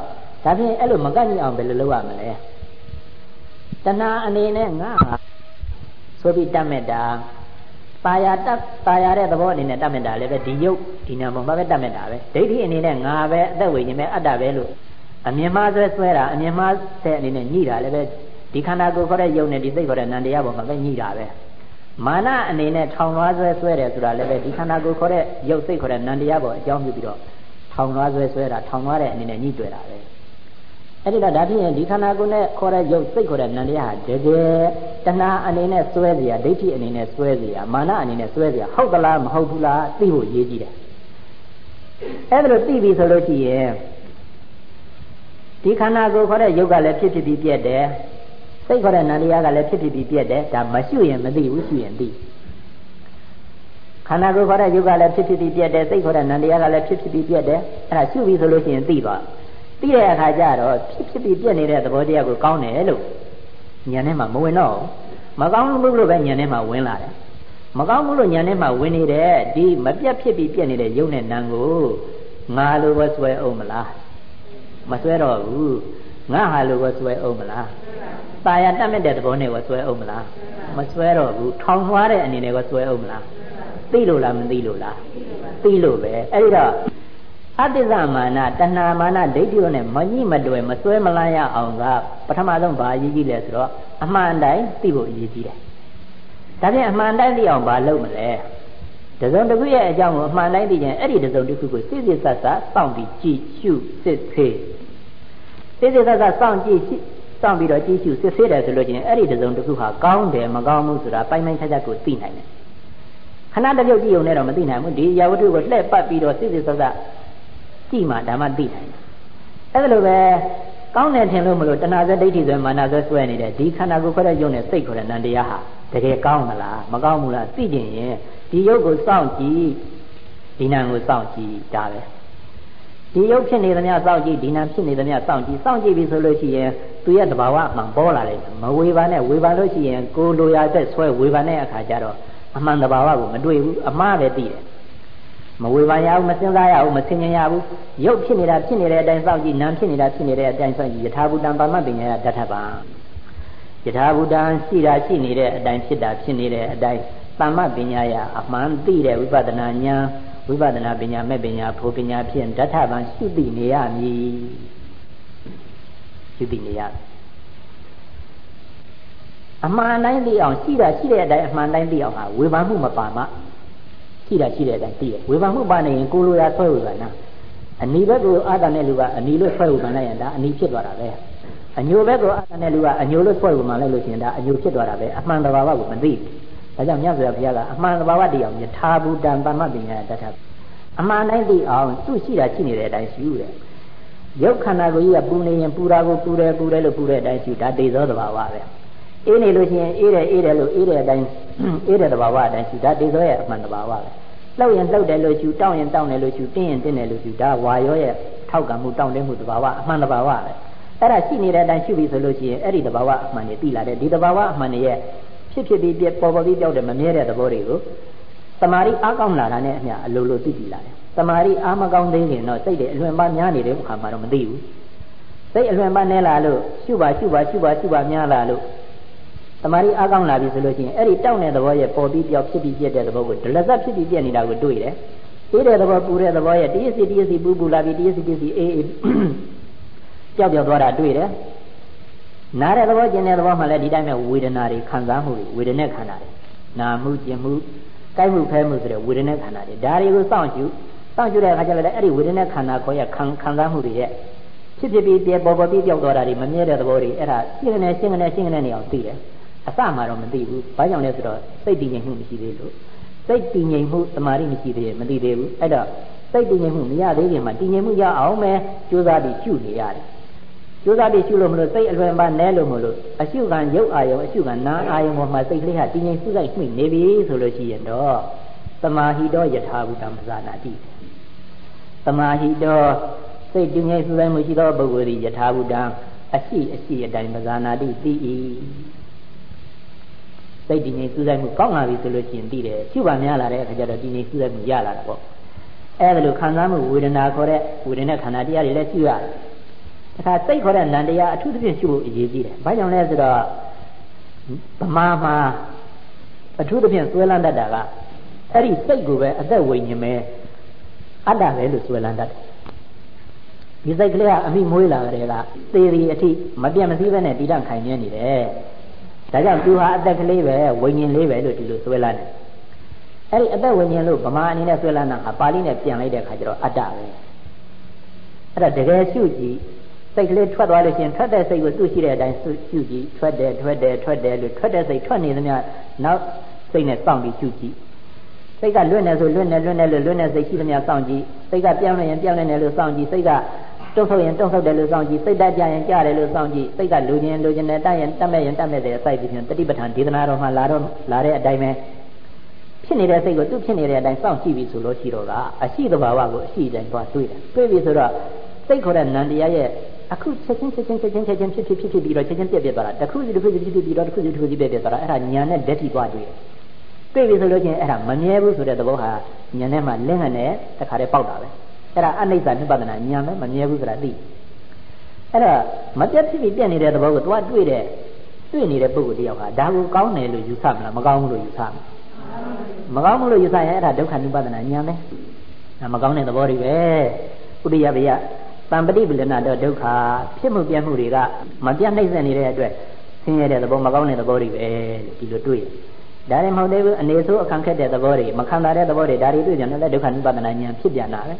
ဒါဖြင့်အဲ့လိုမကန့်ညအောင်ဘယ်လိုလုပ်ရမလဲတဏှာအနေနဲ့ငါဆိုပြီးတတ်မဲ့တာ ပါရတတ်ပါရတဲ့သဘောအနေနဲ့တတ်မေတ္တာလည်းပဲဒီယုတ်ဒီနာမောမှာပဲတတ်မေတ္တာပဲဒိဋ္ဌိအနေနဲ့ငါပဲအသက်ဝိညာဉ်ပဲအတ္တပဲလို့အမြင်မှားဆွဲဆွဲတာအမြင်မှားတဲ့အနေနဲ့ညှိတာလည်းပဲဒီခန္ဓာကိုယ်ခေါ်တဲ့ယုတ်နဲ့ဒီစိတ်ခေါ်တဲ့နန္တရားပေါ်မှာပဲညှိတာပဲမာနအနေနဲ့ထောင်လွှားဆွဲဆွဲတယ်ဆိုတာလည်းပဲဒီခန္ဓာကိုယ်ခေါ်တဲ့ယုတ်စိတ်ခေါ်တဲ့နန္တရားပေါ်အကြောင်းပြုပြီးတော့ထောင်လွှားဆွဲဆွဲတာထောင်လွှားတဲ့အနေနဲ့ညှိတွေ့တာပဲ အဲ့ဒီတော့ဒါဖြစ်ရင်ဒီခန္ဓာကိုယ်နဲ့ခေါ်တဲ့ရုပ်စိတ်ခေါ်တဲ့နန္တရားဟာတကယ်တဏှာအနေနဲ့ဆွဲเสียဒိဋ္ဌိအနေနဲ့ဆွဲเสียမာနအနေနဲ့ဆွဲเสียဟုတ်သလားမဟုတ်ဘူးလားသိဖို့ရေးကြည့်တယ် အဲ့ဒါလို့သိပြီဆိုလို့ရှိရင်ဒီခန္ဓာကိုယ်ခေါ်တဲ့ယုတ်ကလည်းဖြစ်ဖြစ်ပြီးပြက်တယ်စိတ်ခေါ်တဲ့နန္တရားကလည်းဖြစ်ဖြစ်ပြီးပြက်တယ်ဒါမရှိရင်မသိဘူးရှိရင်သိခန္ဓာကိုယ်ခေါ်တဲ့ယုတ်ကလည်းဖြစ်ဖြစ်ပြီးပြက်တယ်စိတ်ခေါ်တဲ့နန္တရားကလည်းဖြစ်ဖြစ်ပြီးပြက်တယ်အဲ့ဒါရှုပြီဆိုလို့ရှိရင်သိသွား သိတဲ့အခါကျတော့ဖြစ်ဖြစ်ပြီးပြက်နေတဲ့သဘောတရားကိုကောင်းတယ်လို့ဉာဏ်ထဲမှာမဝင်တော့မကောင်းဘူးလို့ပဲဉာဏ်ထဲမှာဝင်လာတယ်မကောင်းဘူးလို့ဉာဏ်ထဲမှာဝင်နေတဲ့ဒီမပြတ်ဖြစ်ပြီးပြက်နေတဲ့ယုံနဲ့နံကိုငါလိုပဲစွဲအောင်မလားမစွဲတော့ဘူးငါဟာလိုပဲစွဲအောင်မလားပါရတတ်မြတ်တဲ့သဘောနဲ့ကိုစွဲအောင်မလားမစွဲတော့ဘူးထောင်လွှားတဲ့အနေနဲ့ကိုစွဲအောင်မလားသိလို့လားမသိလို့လားသိလို့ပဲအဲ့ဒါ အတ္တဇမာနတဏမာနဒိဋ္ဌိတို့နဲ့မညှိမတွယ်မစွဲမလန်းရအောင်ကပထမဆုံးဘာအရေးကြီးလဲဆိုတော့အမှန်တိုင်းသိဖို့အရေးကြီးတယ်ဒါဖြင့်အမှန်တိုင်းသိအောင်ဘာလုပ်မလဲတစုံတစ်ခုရဲ့အကြောင်းကိုအမှန်တိုင်းသိရင်အဲ့ဒီတစုံတစ်ခုကိုစိစိဆက်ဆက်စောင့်ပြီးကြည့်ရှုစစ်ဆေးစိစိဆက်ဆက်စောင့်ကြည့်စောင့်ပြီးတော့ကြည့်ရှုစစ်ဆေးတယ်ဆိုလို့ချင်းအဲ့ဒီတစုံတစ်ခုဟာကောင်းတယ်မကောင်းဘူးဆိုတာပိုင်ပိုင်ခြားခြားကိုသိနိုင်တယ်ခဏတစ်ပြုတ်ကြည့်ုံနဲ့တော့မသိနိုင်ဘူးဒီရာဝတ္ထုကိုလှည့်ပတ်ပြီးတော့စိစိဆက်ဆက် ကြည့်မှဒါမှသိနိုင်တယ်အဲ့ဒါလိုပဲကောင်းတယ်ထင်လို့မလို့တဏှာဇဒိဋ္ဌိဆိုမာနဇဆွဲနေတဲ့ဒီခန္ဓာကိုယ်ခေါ်တဲ့ယုံနဲ့စိတ်ခေါ်တဲ့နံတရားဟာတကယ်ကောင်းမလားမကောင်းဘူးလားသိကျင်ရင်ဒီယုတ်ကိုစောင့်ကြည့်ဒီနံကိုစောင့်ကြည့်ဒါပဲဒီယုတ်ဖြစ်နေသမျှစောင့်ကြည့်ဒီနံဖြစ်နေသမျှစောင့်ကြည့်စောင့်ကြည့်ပြီဆိုလို့ရှိရင်သူရဲ့သဘာဝအမှန်ပေါ်လာတယ်မဝေဘာနဲ့ဝေဘာလို့ရှိရင်ကိုလိုရာသက်ဆွဲဝေဘာနဲ့အခါကျတော့အမှန်သဘာဝကိုမတွေ့ဘူးအမှားပဲသိတယ် မဝေဘာရဘူးမစင်စားရဘူးမဆင်ញင်ရဘူးရုပ်ဖြစ်နေတာဖြစ်နေတဲ့အတိုင်းစောင့်ကြည့်နာမ်ဖြစ်နေတာဖြစ်နေတဲ့အတိုင်းစောင့်ကြည့်ယထာဘူတံပါမပညာယတထပါယထာဘူတံရှိတာရှိနေတဲ့အတိုင်းဖြစ်တာဖြစ်နေတဲ့အတိုင်းတမ္မပညာယအမှန်သိတဲ့ဝိပဿနာဉာဏ်ဝိပဿနာပညာမဲ့ပညာဖို့ပညာဖြင့်ဓာတ်ထဗံရှုသိနေရမည်ရှုသိနေရအမှန်တိုင်းသိအောင်ရှိတာရှိတဲ့အတိုင်းအမှန်တိုင်းသိအောင်ဟာဝေဘာမှုမပါမှ ရှိတာရှိတဲ့အတိုင်းသိတယ်ဝေဘာမှုပါနေရင်ကိုလိုရာဆွဲဝေဘာနာအနိဘက်ကိုအာတန်တဲ့လူကအနိလို့ဆွဲဝေဘာလိုက်ရင်ဒါအနိဖြစ်သွားတာပဲအညိုဘက်ကိုအာတန်တဲ့လူကအညိုလို့ဆွဲဝေဘာလိုက်လို့ရှိရင်ဒါအညိုဖြစ်သွားတာပဲအမှန်တဘာဝကိုမသိဘူးဒါကြောင့်မြတ်စွာဘုရားကအမှန်တဘာဝတရားယထာဘူတံတမ္မပညာတထအမှန်တိုင်းသိအောင်သူ့ရှိတာရှိနေတဲ့အတိုင်းရှုတယ်ရုပ်ခန္ဓာကိုယ်ကြီးကပူနေရင်ပူတာကိုပူတယ်ပူတယ်လို့ပူတဲ့အတိုင်းရှုဒါတေသောတဘာဝပဲ အေးနေလို့ရှိရင်အေးတယ်အေးတယ်လို့အေးတဲ့အတိုင်းအေးတဲ့တဘာဝအတိုင်းရှုဒါတေသောရဲ့အမှန်တဘာဝပဲလှုပ်ရင်လှုပ်တယ်လို့ရှုတောင်းရင်တောင်းတယ်လို့ရှုတင်းရင်တင်းတယ်လို့ရှုဒါဝါရောရဲ့ထောက်ကံမှုတောင်းတမှုတဘာဝအမှန်တဘာဝပဲအဲ့ဒါရှိနေတဲ့အတိုင်းရှုပြီဆိုလို့ရှိရင်အဲ့ဒီတဘာဝအမှန်တွေသိလာတယ်ဒီတဘာဝအမှန်တွေရဲ့ဖြစ်ဖြစ်ပြီးပြပေါ်ပေါ်ပြီးပြောက်တယ်မမြဲတဲ့သဘောတွေကိုတမာရီအားကောင်းလာတာနဲ့အမျှအလိုလိုသိပြီလာတယ်တမာရီအားမကောင်းသေးရင်တော့စိတ်တွေအလွန်ပါများနေတဲ့အခါမှာတော့မသိဘူးစိတ်အလွန်ပါနဲလာလို့ရှုပါရှုပါရှုပါရှုပါများလာလို့ တမာရီအားကောင်းလာပြီဆိုလို့ရှိရင်အဲ့ဒီတောက်တဲ့သဘောရဲ့ပေါ်ပြီးပြောက်ဖြစ်ပြီးပြက်တဲ့သဘောကိုဒလဇတ်ဖြစ်ပြီးပြက်နေတာကိုတွေ့တယ်အေးတဲ့သဘောပူတဲ့သဘောရဲ့တရစီတရစီပူပူလာပြီးတရစီတရစီအေးအေးကြောက်ကြောက်သွားတာတွေ့တယ်နားတဲ့သဘောကျင်တဲ့သဘောမှလည်းဒီတိုင်းပဲဝေဒနာတွေခံစားမှုတွေဝေဒနာခန္ဓာတွေနာမှုကျင်မှုကြိုက်မှုဖဲမှုဆိုတဲ့ဝေဒနာခန္ဓာတွေဒါတွေကိုစောင့်ကြည့်စောင့်ကြည့်တဲ့အခါကျလည်းအဲ့ဒီဝေဒနာခန္ဓာခေါ်ရခံခံစားမှုတွေရဲ့ဖြစ်ဖြစ်ပြီးပြပေါ်ပေါ်ပြီးပြောက်သွားတာတွေမမြဲတဲ့သဘောတွေအဲ့ဒါရှင်းနေရှင်းနေရှင်းနေနေအောင်သိတယ် အစမှတော့မသိဘူးဘာကြောင့်လဲဆိုတော့စိတ်တည်ငြိမ်မှုမရှိသေးလို့စိတ်တည်ငြိမ်မှုတမာရီမရှိသေးရင်မသိသေးဘူးအဲ့တော့စိတ်တည်ငြိမ်မှုမရသေးခင်မှာတည်ငြိမ်မှုရအောင်ပဲကြိုးစားပြီးရှုနေရတယ်ကြိုးစားပြီးရှုလို့မလို့စိတ်အလွယ်ပါနဲလို့မလို့အရှုခံရုပ်အာယုံအရှုခံနာအာယုံပေါ်မှာစိတ်ကလေးဟာတည်ငြိမ်စုလိုက်မှိနေပြီဆိုလို့ရှိရင်တော့သမာဟိတောယထာဘုဒ္ဓမဇာနာတိသမာဟိတောစိတ်တည်ငြိမ်စုလိုက်မှုရှိသောပုဂ္ဂိုလ်သည်ယထာဘုဒ္ဓအရှိအရှိအတိုင်းမဇာနာတိသိ၏ စိတ်တည်ငြိမ်စုလိုက်မှုကောင်းလာပြီဆိုလို့ရှိရင်သိတယ်ရှုပါများလာတဲ့အခါကျတော့တည်ငြိမ်စုလိုက်မှုရလာတာပေါ့အဲဒါလိုခံစားမှုဝေဒနာခေါ်တဲ့ဝေဒနာခန္ဓာတရားတွေလည်းရှုရတယ်တခါစိတ်ခေါ်တဲ့နန္တရားအထူးသဖြင့်ရှုဖို့အရေးကြီးတယ်။ဘာကြောင့်လဲဆိုတော့ဗမာမှာအထူးသဖြင့်ဆွဲလန်းတတ်တာကအဲ့ဒီစိတ်ကိုပဲအသက်ဝိညာဉ်ပဲအတ္တပဲလို့ဆွဲလန်းတတ်တယ်။ဒီစိတ်ကလေးကအမိမွေးလာကြတဲ့ကသေရီအထိမပြတ်မစည်းပဲနဲ့တည်တံ့ခိုင်မြဲနေတယ်။ ဒါကြောင့်သူဟာအသက်ကလေးပဲဝိညာဉ်လေးပဲလို့ဒီလိုဆွဲလန်းတယ်။အဲ့ဒီအသက်ဝိညာဉ်လို့ဗမာအနေနဲ့ဆွဲလန်းတာကပါဠိနဲ့ပြန်လိုက်တဲ့အခါကျတော့အတ္တပဲ။အဲ့ဒါတကယ်ရှုကြည့်စိတ်ကလေးထွက်သွားလို့ရှိရင်ထွက်တဲ့စိတ်ကိုသူ့ရှိတဲ့အတိုင်းရှုကြည့်ထွက်တယ်ထွက်တယ်ထွက်တယ်လို့ထွက်တဲ့စိတ်ထွက်နေသမျှနောက်စိတ်နဲ့စောင့်ပြီးရှုကြည့်စိတ်ကလွတ်နေဆိုလွတ်နေလွတ်နေလို့လွတ်နေစိတ်ရှိသမျှစောင့်ကြည့်စိတ်ကပြောင်းလဲရင်ပြောင်းလဲနေလို့စောင့်ကြည့်စိတ်က တုံ့ဆုပ်ရင်တုံ့ဆုပ်တယ်လို့စောင့်ကြည့်စိတ်တက်ကြရင်ကြားတယ်လို့စောင့်ကြည့်စိတ်ကလူချင်းလူချင်းနဲ့တတ်ရင်တတ်မဲ့ရင်တတ်မဲ့တယ်စိုက်ပြီးပြန်တတိပဋ္ဌာန်ဒေသနာတော်မှာလာတော့လာတဲ့အတိုင်းပဲဖြစ်နေတဲ့စိတ်ကိုသူ့ဖြစ်နေတဲ့အတိုင်းစောင့်ကြည့်ပြီဆိုလို့ရှိတော့ကအရှိတဘာဝကိုအရှိတိုင်းသွားတွေ့တယ်တွေ့ပြီဆိုတော့စိတ်ခေါ်တဲ့နန္တရားရဲ့အခုချက်ချင်းချက်ချင်းချက်ချင်းချက်ချင်းဖြစ်ဖြစ်ဖြစ်ဖြစ်ပြီးတော့ချက်ချင်းပြက်ပြက်သွားတာတစ်ခုစီတစ်ခုစီဖြစ်ဖြစ်ပြီးတော့တစ်ခုစီတစ်ခုစီပြက်ပြက်သွားတာအဲ့ဒါညာနဲ့ဓာတ်ထိသွားတွေ့တယ်တွေ့ပြီဆိုလို့ချင်းအဲ့ဒါမမြဲဘူးဆိုတဲ့သဘောဟာညာနဲ့မှလင်းဟန်နဲ့တခါတည်းပေါက်တာပဲ အဲ့ဒါအနိစ္စနိပဒနာညာပဲမမြဲဘူးဆိုတာသိအဲ့ဒါမပြတ်ဖြစ်ပြီးပြက်နေတဲ့သဘောကိုတွားတွေ့တဲ့တွေ့နေတဲ့ပုဂ္ဂိုလ်တယောက်ဟာဒါကိုကောင်းတယ်လို့ယူဆမလားမကောင်းဘူးလို့ယူဆမလားမကောင်းဘူးလို့ယူဆရင်အဲ့ဒါဒုက္ခနိပဒနာညာပဲမကောင်းတဲ့သဘောတွေပဲဥရိယဗျယတံပတိပလနာတော့ဒုက္ခဖြစ်မှုပြတ်မှုတွေကမပြတ်နှိမ့်ဆက်နေတဲ့အတွက်ဆင်းရဲတဲ့သဘောမကောင်းတဲ့သဘောတွေပဲဒီလိုတွေ့ဒါရင်မဟုတ်သေးဘူးအနေဆိုးအခန့်ခက်တဲ့သဘောတွေမခံစားတဲ့သဘောတွေဒါတွေတွေ့ကြတယ်ဒုက္ခနိပဒနာဉာဏ်ဖြစ်ပြန်တာပဲ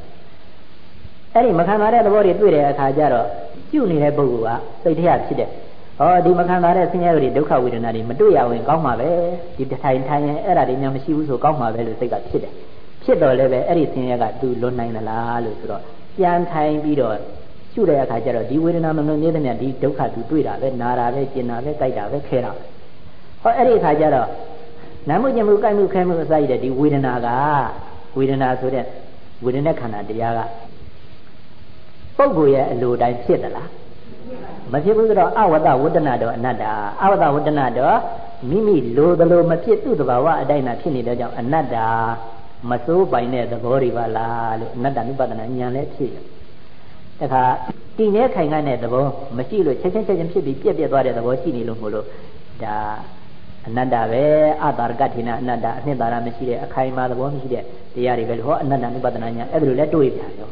အဲ့ဒီမခံစားတဲ့သဘောတွေတွေ့တဲ့အခါကျတော့ပြုနေတဲ့ပုဂ္ဂိုလ်ကစိတ်ထရဖြစ်တဲ့ဟောဒီမခံစားတဲ့ဆင်းရဲတွေဒုက္ခဝေဒနာတွေမတွေ့ရဝင်ကောင်းမှာပဲဒီတထိုင်ထိုင်ရင်အဲ့ဒါတွေများမရှိဘူးဆိုကောင်းမှာပဲလို့စိတ်ကဖြစ်တယ်ဖြစ်တော့လည်းပဲအဲ့ဒီဆင်းရဲကသူလွတ်နိုင်သလားလို့ဆိုတော့ပြန်ထိုင်ပြီးတော့ရှုတဲ့အခါကျတော့ဒီဝေဒနာမလွန်မြဲတဲ့မြတ်ဒီဒုက္ခသူတွေ့တာပဲနာတာပဲကျင်တာပဲကြိုက်တာပဲခဲတာပဲဟောအဲ့ဒီအခါကျတော့နာမှုကျင်မှုကြိုက်မှုခဲမှုအစရတဲ့ဒီဝေဒနာကဝေဒနာဆိုတဲ့ဝေဒနာခန္ဓာတရားက ပုဂ္ဂိုလ်ရဲ့အလိုတိုင်းဖြစ်သလားမဖြစ်ဘူးဆိုတော့အဝတ္တဝတ္တနာတော့အနတ္တအဝတ္တဝတ္တနာတော့မိမိလိုသလိုမဖြစ်သူ့တဘာဝအတိုင်းသာဖြစ်နေတဲ့ကြောင့်အနတ္တမစိုးပိုင်တဲ့သဘောတွေပါလားလို့အနတ္တနုပဒနာဉာဏ်လည်းဖြစ်တယ်တခါတည်နေခိုင်ခံ့တဲ့သဘောမရှိလို့ချက်ချင်းချက်ချင်းဖြစ်ပြီးပြက်ပြက်သွားတဲ့သဘောရှိနေလို့မို့လို့ဒါအနတ္တပဲအတာရကထေနအနတ္တအနှစ်သာရမရှိတဲ့အခိုင်အမာသဘောမရှိတဲ့တရားတွေပဲလို့ဟောအနတ္တနုပဒနာညာအဲ့ဒါလိုလဲတွေးပြန်ရော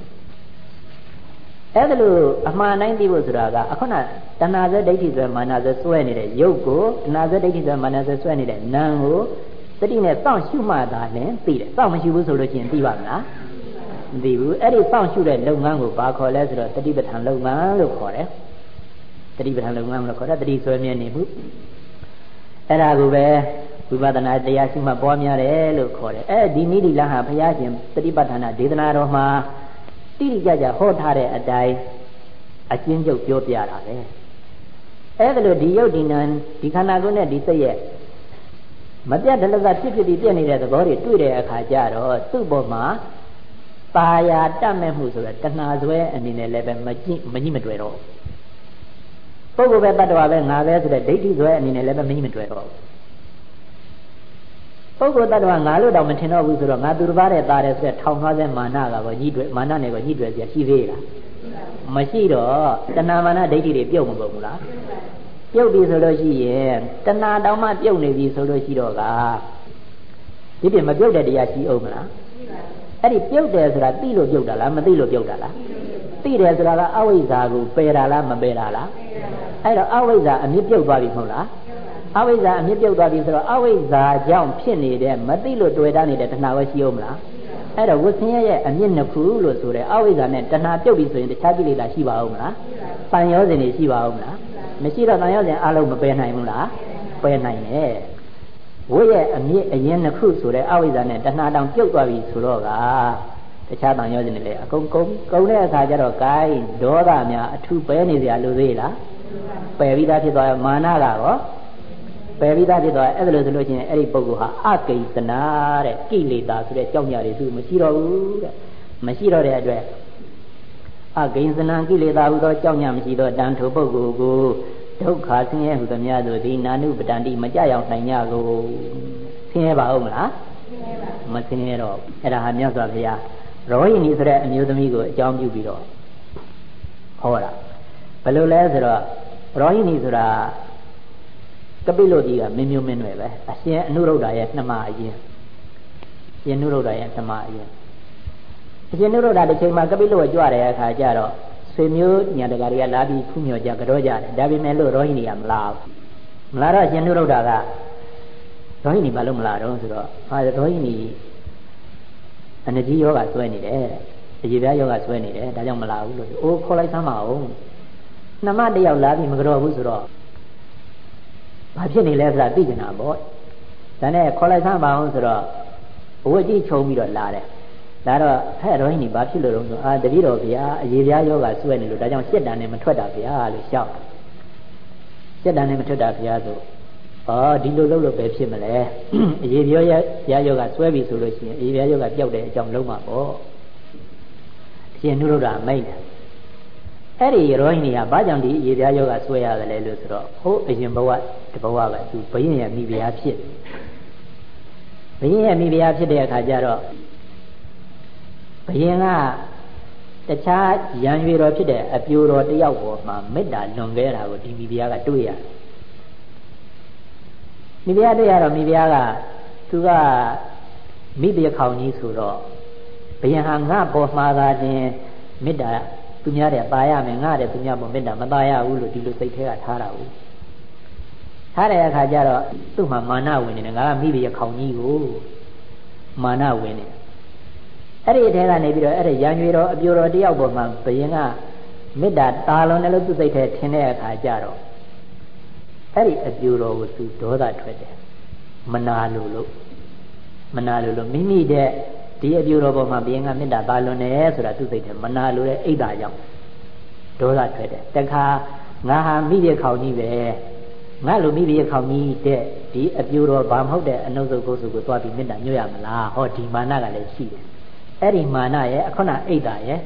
အဲ့ဒါလိုအမှန်တိုင်းသိဖို့ဆိုတာကအခုနတဏှာဇဒိဋ္ဌိဆိုမာနဇစွဲနေတဲ့ရုပ်ကိုတဏှာဇဒိဋ္ဌိဆိုမာနဇစွဲနေတဲ့နာမ်ကိုတတိနဲ့စောင့်ရှုမှသာလည်းသိတယ်စောင့်မရှိဘူးဆိုလို့ရှိရင်သိပါမလားမသိဘူးအဲ့ဒီစောင့်ရှုတဲ့လုပ်ငန်းကိုဘာခေါ်လဲဆိုတော့တတိပဋ္ဌာန်လုပ်ငန်းလို့ခေါ်တယ်တတိပဋ္ဌာန်လုပ်ငန်းလို့ခေါ်တယ်တတိဆွဲမြဲနေမှုအဲ့ဒါကိုပဲဝိပဿနာတရားရှိမှပွားများတယ်လို့ခေါ်တယ်အဲဒီနိဒိလဟာဘုရားရှင်တတိပဋ္ဌာနာဒေသနာတော်မှာ တိတိကျကျဟောထားတဲ့အတိုင်းအကျဉ်းချုပ်ပြောပြတာပဲအဲ့ဒါလို့ဒီယုတ်ဒီနံဒီခန္ဓာကိုယ်နဲ့ဒီစိတ်ရဲ့မပြတ်တလကဖြစ်ဖြစ်ပြီးပြည့်နေတဲ့သဘောတွေတွေ့တဲ့အခါကျတော့သူ့ပေါ်မှာตาယာတတ်မဲ့မှုဆိုတော့တဏှာဆွဲအနေနဲ့လည်းပဲမကြည့်မကြည့်မတွေ့တော့ပုဂ္ဂိုလ်ပဲတ attva ပဲငါပဲဆိုတဲ့ဒိဋ္ဌိဆွဲအနေနဲ့လည်းပဲမကြည့်မတွေ့တော့ ပုဂ္ဂိုလ်တ attva ငါလို့တော့မထင်တော့ဘူးဆိုတော့ငါသူတစ်ပါးတဲ့ตาတယ်ဆိုတဲ့ထောင်ထားတဲ့မာနကပေါ့ညှိတွေ့မာနနဲ့ပေါ့ညှိတွေ့စရာရှိသေးလားမရှိတော့တဏမာနဒိဋ္ဌိတွေပြုတ်မပုံဘူးလားပြုတ်ပြီဆိုလို့ရှိရင်တဏတောင်မှပြုတ်နေပြီဆိုလို့ရှိတော့ကဒီပြင်မပြုတ်တဲ့တရားရှိအောင်မလားအဲ့ဒီပြုတ်တယ်ဆိုတာသိလို့ပြုတ်တာလားမသိလို့ပြုတ်တာလားသိတယ်ဆိုတာကအဝိဇ္ဇာကိုပယ်တာလားမပယ်တာလားအဲ့တော့အဝိဇ္ဇာအမြစ်ပြုတ်သွားပြီမဟုတ်လား အဝိဇ္ဇာအမြင့်ပြုတ်သွားပြီဆိုတော့အဝိဇ္ဇာကြောင့်ဖြစ်နေတဲ့မသိလို့တွေ့တာနေတဲ့တဏှာပဲရှိအောင်မလားအဲ့တော့ဝဆင်းရဲရဲ့အမြင့်နှစ်ခုလို့ဆိုတဲ့အဝိဇ္ဇာနဲ့တဏှာပြုတ်ပြီဆိုရင်တခြားကိလေသာရှိပါအောင်မလားပန်ရောစဉ်တွေရှိပါအောင်မလားမရှိတော့တန်ရောစဉ်အလုံးမပယ်နိုင်ဘူးလားပယ်နိုင်တယ်ဝိရဲ့အမြင့်အရင်နှစ်ခုဆိုတဲ့အဝိဇ္ဇာနဲ့တဏှာတောင်ပြုတ်သွားပြီဆိုတော့ကတခြားတန်ရောစဉ်တွေလည်းအကုန်ကုန်ကုန်တဲ့အခါကျတော့ gain ဒေါသများအထူးပဲနေစရာလိုသေးလားပယ်ပြီးသားဖြစ်သွားမာနကရော ပယ်ပြီးသားဖြစ်သွားအဲ့ဒါလို့ဆိုလို့ရှိရင်အဲ့ဒီပုဂ္ဂိုလ်ဟာအကိစ္စနာတဲ့ကိလေသာဆိုတဲ့ကြောက်ကြတွေသူမရှိတော့ဘူးတဲ့မရှိတော့တဲ့အတွက်အကိစ္စနာကိလေသာဟူသောကြောက်ညမရှိသောတန်ထိုပုဂ္ဂိုလ်ကိုဒုက္ခဆင်းရဲဟုသမျှတို့သည်နာနုပတန္တိမကြရောက်နိုင်ကြကိုဆင်းရဲပါဦးမလားမဆင်းရဲတော့အဲ့ဒါဟာမြတ်စွာဘုရားရောဟိနီဆိုတဲ့အမျိုးသမီးကိုအကြောင်းပြုပြီးတော့ဟောတာဘယ်လိုလဲဆိုတော့ရောဟိနီဆိုတာ ကပိလုတ်ကြီးကမင်းမျိုးမင်းတွေပဲအရှင်အနုရုဒ္ဓရဲ့နှမအရင်ရှင်အနုရုဒ္ဓရဲ့နှမအရင်အရှင်အနုရုဒ္ဓတစ်ချိန်မှာကပိလုတ်ကကြွတဲ့အခါကျတော့ဆွေမျိုးညာတကာတွေကလာပြီးဖူးမြော်ကြကြောကြတယ်ဒါပေမဲ့လို့ရောဟိနီကမလာဘူးမလာတော့အရှင်အနုရုဒ္ဓကရောဟိနီဘာလို့မလာတော့ဆိုတော့ဟာရောဟိနီအနကြီးယောဂဆွဲနေတယ်အရေပြားယောဂဆွဲနေတယ်ဒါကြောင့်မလာဘူးလို့အိုးခေါ်လိုက်သမ်းပါအောင်နှမတယောက်လာပြီးမကြော်ဘူးဆိုတော့ ဘာဖြစ်နေလဲဆိုတာသိကျင်တာပေါ့ဒါနဲ့ခေါ်လိုက်သမ်းပါအောင်ဆိုတော့အဝတ်ကြီးခြုံပြီးတော့လာတယ်လာတော့ဟဲ့ရောဟိနီဘာဖြစ်လို့တော့အာတတိတော်ဗျာအရေးပြားယောဂဆွဲနေလို့ဒါကြောင့်ရှစ်တန်နဲ့မထွက်တာဗျာလို့ရှောက်ရှစ်တန်နဲ့မထွက်တာဗျာဆိုဩဒီလိုလုပ်လို့ပဲဖြစ်မလဲအရေးပြောရရယောဂဆွဲပြီဆိုလို့ရှိရင်အရေးပြားယောဂပျောက်တဲ့အကြောင်းလုံးမှာပေါ့အရှင်နုရုဒ္ဓမိတ်တယ်အဲ့ဒီရောဟိနီကဘာကြောင့်ဒီအရေးပြားယောဂဆွဲရတယ်လဲလို့ဆိုတော့ဟိုးအရင်ဘဝတ ဘဝကသူဘယင်ရမိဖုရားဖြစ်ဘယင်ရမိဖုရားဖြစ်တဲ့အခါကျတော့ဘယင်ကတခြားရံရွေတော်ဖြစ်တဲ့အပြိုတော်တယောက်ပေါ်မှာမေတ္တာလွန်ခဲ့တာကိုဒီမိဖုရားကတွေ့ရတယ်မိဖုရားတွေ့ရတော့မိဖုရားကသူကမိဖုရားခေါင်ကြီးဆိုတော့ဘယင်ဟာငါပေါ်မှာသာတင်မေတ္တာသူများတဲ့ပါရမယ်ငါတဲ့သူများပေါ်မေတ္တာမပါရဘူးလို့ဒီလိုစိတ်ထဲကထားတာဘူး ထားတဲ့အခါကျတော့သူ့မှာမာနဝင်နေတယ်ငါကမိဘရခေါင်ကြီးကိုမာနဝင်နေအဲ့ဒီအထဲကနေပြီးတော့အဲ့ဒီရံရွေတော်အပြိုတော်တယောက်ပေါ်မှာဘယင်ကမေတ္တာတာလုံးတယ်လို့သူစိတ်ထဲထင်တဲ့အခါကျတော့အဲ့ဒီအပြိုတော်ကိုသူဒေါသထွက်တယ်မနာလို့လို့မနာလို့လို့မိမိတဲ့ဒီအပြိုတော်ပေါ်မှာဘယင်ကမေတ္တာပါလွန်တယ်ဆိုတာသူစိတ်ထဲမနာလို့တဲ့အိတ်တာကြောင့်ဒေါသထွက်တယ်တခါငါဟာမိတဲ့ခေါင်ကြီးပဲ ငါလိုမိဘရဲ့ခေါင်းကြီးတဲ့ဒီအပြိုတော်ဘာမဟုတ်တဲ့အနုစုကိုစုကိုသွားပြီးမေတ္တာညွှရမလားဟောဒီမာနကလည်းရှိတယ်အဲ့ဒီမာနရဲ့အခုနအိတ်တာရဲ့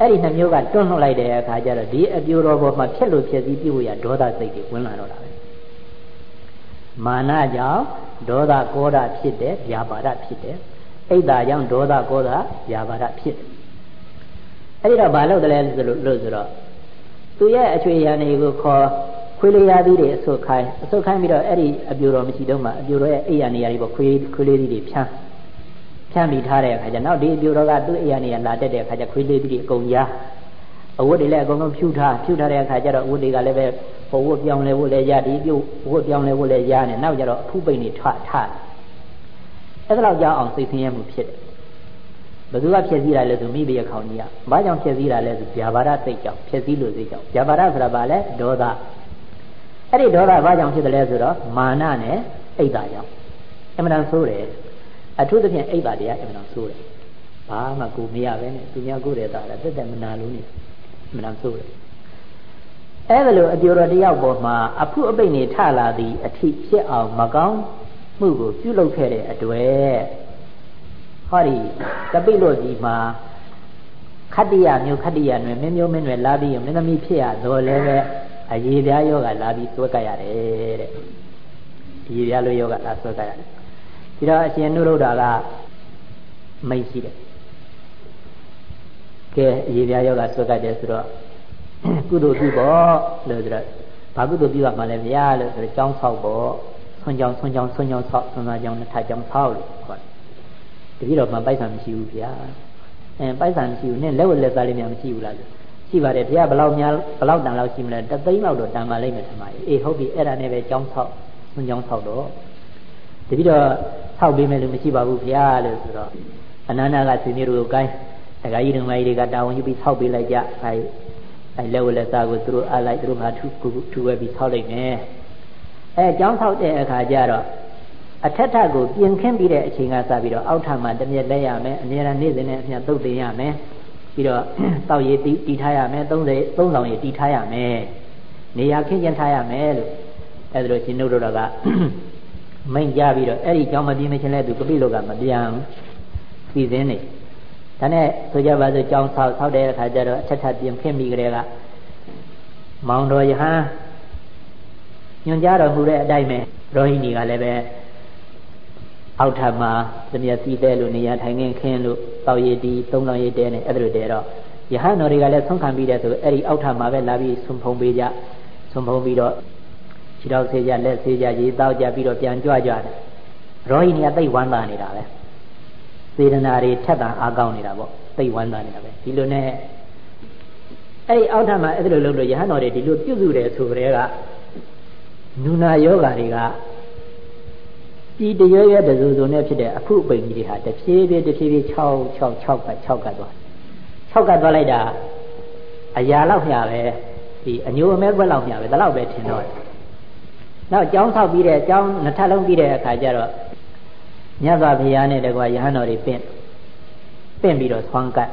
အဲ့ဒီနှမျိုးကတွန်းလှုပ်လိုက်တဲ့အခါကျတော့ဒီအပြိုတော်ပေါ်မှာဖြစ်လို့ဖြစ်စည်းပြုဖို့ရဒေါသစိတ်တွေဝင်လာတော့တာပဲမာနကြောင့်ဒေါသကောဓဖြစ်တယ်ဗျာပါဒဖြစ်တယ်အိတ်တာကြောင့်ဒေါသကောဓဗျာပါဒဖြစ်တယ်အဲ့ဒီတော့ဘာလို့တလဲဆိုလို့ဆိုတော့သူရဲ့အချွေရံတွေကိုခေါ် ခွေးလေးရသည်တွေအဆုတ်ခိုင်းအဆုတ်ခိုင်းပြီးတော့အဲ့ဒီအပြိုတော်မရှိတော့မှအပြိုတော်ရဲ့အိယာနေရာတွေပေါ့ခွေးခွေးလေးတွေဖြန်းဖြန်းပြီးထားတဲ့အခါကျနောက်ဒီအပြိုတော်ကသူ့အိယာနေရာလာတက်တဲ့အခါကျခွေးလေးတွေအကုန်ရအဝတ်တွေလည်းအကုန်လုံးဖြူထားဖြူထားတဲ့အခါကျတော့အဝတ်တွေကလည်းပဲဟိုဝတ်ပြောင်းလဲဝတ်လည်းရဒီပြုတ်ဝတ်ပြောင်းလဲဝတ်လည်းရနေနောက်ကျတော့အဖူးပိန်တွေထထအဲ့ဒါတော့ကြောင်းအောင်စိတ်ဆင်းရဲမှုဖြစ်တယ်ဘယ်သူကဖြည့်စည်းတာလဲဆိုမိဘရဲ့ခေါင်းကြီးကဘာကြောင့်ဖြည့်စည်းတာလဲဆိုဗျာပါဒစိတ်ကြောင့်ဖြည့်စည်းလို့စိတ်ကြောင့်ဗျာပါဒဆိုတာဘာလဲဒေါသ အဲ့ဒီဒေါသဘာကြောင့်ဖြစ်တယ်လဲဆိုတော့မာနနဲ့အိတ်တာကြောင့်အမှန်တန်ဆိုးတယ်အထူးသဖြင့်အိတ်တာတရားအမှန်တန်ဆိုးတယ်ဘာမှကိုမရပဲနဲ့သူများကိုယ်တဲ့သားတယ်တက်တက်မနာလို့နေအမှန်တန်ဆိုးတယ်အဲ့ဒါလိုအပြိုတော်တယောက်ပေါ်မှာအဖုအပိတ်နေထလာသည် အထိဖြစ်အောင်မကောင်းမှုကိုပြုလုပ်ခဲ့တဲ့အတွေ့ဟောဒီကပိလို့ဒီမှာခတ္တိယမျိုးခတ္တိယနွယ်မင်းမျိုးမင်းနွယ်လာပြီးမင်းသမီးဖြစ်ရတော့လည်းပဲ အရေးပြားယောဂလာပြီးသွက်ကရတယ်တဲ့အရေးပြားလို့ယောဂလာသွက်ကရတယ်ဒီတော့အရှင်နုရုဒ္ဓကမိတ်ရှိတယ်ကဲအရေးပြားယောဂသွက်ကတယ်ဆိုတော့ကုသိုလ်ပြုပေါ့လို့ဆိုတော့ဘာကုသိုလ်ပြုရမှာလဲဗျာလို့ဆိုတော့ကြောင်းဆောက်ပေါ့ဆွမ်းကြောင်းဆွမ်းကြောင်းဆွမ်းကြောင်းဆောက်ဆွမ်းသားကြောင်းနှစ်ထပ်ကြောင်းဆောက်လို့ခေါ်တယ်တတိတော့မှပိုက်ဆံမရှိဘူးဗျာအဲပိုက်ဆံမရှိဘူးနင်းလက်ဝက်လက်သားလေးများမရှိဘူးလားဆို ရှိပါတယ်ဘုရားဘယ်လောက်များဘယ်လောက်တန်လောက်ရှိမလဲတသိန်းလောက်တော့တန်ပါလိမ့်မယ်ထင်ပါအေးဟုတ်ပြီအဲ့ဒါနဲ့ပဲကြောင်းဆောက်ဆွန်ကြောင်းဆောက်တော့တပိတော့ဆောက်ပေးမယ်လို့မရှိပါဘူးဘုရားလို့ဆိုတော့အနန္ဒကဆွေမျိုးတို့ကိုကိုင်းဒကာကြီးတို့မကြီးတွေကတာဝန်ယူပြီးဆောက်ပေးလိုက်ကြအဲအဲလက်ဝလက်သားကိုသူတို့အလိုက်သူတို့ကထူထူဝဲပြီးဆောက်လိုက်မယ်အဲကြောင်းဆောက်တဲ့အခါကျတော့အထက်ထကိုပြင်ခင်းပြီးတဲ့အချိန်ကစပြီးတော့အောက်ထပ်မှာတမျက်လဲရမယ်အများအားနေ့စဉ်နဲ့အမျှသုတ်တင်ရမယ် ပြီးတော့တောက်ရည်တီးထားရမယ်30 3ဆောင်ရည်တီးထားရမယ်နေရာခင်းကျင်းထားရမယ်လို့အဲဒါလိုရှင်တို့တော်ကမိန်ကြပြီးတော့အဲ့ဒီကြောင့်မပြင်းမချင်းလဲသူကပိလောကမပြန်ပြီးစင်းနေဒါနဲ့ဆိုကြပါစို့ကြောင်းဆောက်ဆောက်တဲ့အခါကျတော့အထက်ထပ်ပြင်ခင်းပြီးကြတဲ့ကမောင်တော်ယဟန်ညွန်ကြားတော်မူတဲ့အတိုင်းပဲရောဟိနီကလည်းပဲ အောက်ထပ်မှာသမီးစီးတဲ့လို့နေရာထိုင်ခင်းခင်းလို့တောက်ရည်တီသုံးလောင်ရည်တဲနဲ့အဲ့ဒါလိုတဲတော့ယဟန်တော်တွေကလည်းဆုံးခံပြီးတဲ့ဆိုအဲ့ဒီအောက်ထပ်မှာပဲလာပြီးဆွန်ဖုံပေးကြဆွန်ဖုံပြီးတော့ခြေတော်ဆေးကြလက်ဆေးကြရေတောက်ကြပြီးတော့ပြန်ကြွကြတယ်ရောဟိနီကသိဝမ်းသာနေတာပဲစေတနာတွေထက်တန်အားကောင်းနေတာပေါ့သိဝမ်းသာနေတာပဲဒီလိုနဲ့အဲ့ဒီအောက်ထပ်မှာအဲ့ဒါလိုလုပ်လို့ယဟန်တော်တွေဒီလိုပြုစုတယ်ဆိုကြတဲ့ကနုနာယောဂါတွေက ဒီတရွရွတစုစုနဲ့ဖြစ်တဲ့အခုပိန်ကြီးတွေဟာတဖြည်းဖြည်းတဖြည်းဖြည်း6 6 6က6ကသွား6ကသွားလိုက်တာအရာလောက်မျှပဲဒီအညိုအမဲခွက်လောက်မျှပဲဒါလောက်ပဲထင်တော့နောက်ကျောင်းဆောက်ပြီးတဲ့ကျောင်းနှစ်ထပ်လုံးပြီးတဲ့အခါကျတော့မြတ်စွာဘုရားနဲ့တကွာယဟန်တော်တွေပင့်ပင့်ပြီးတော့ဆွမ်းကတ်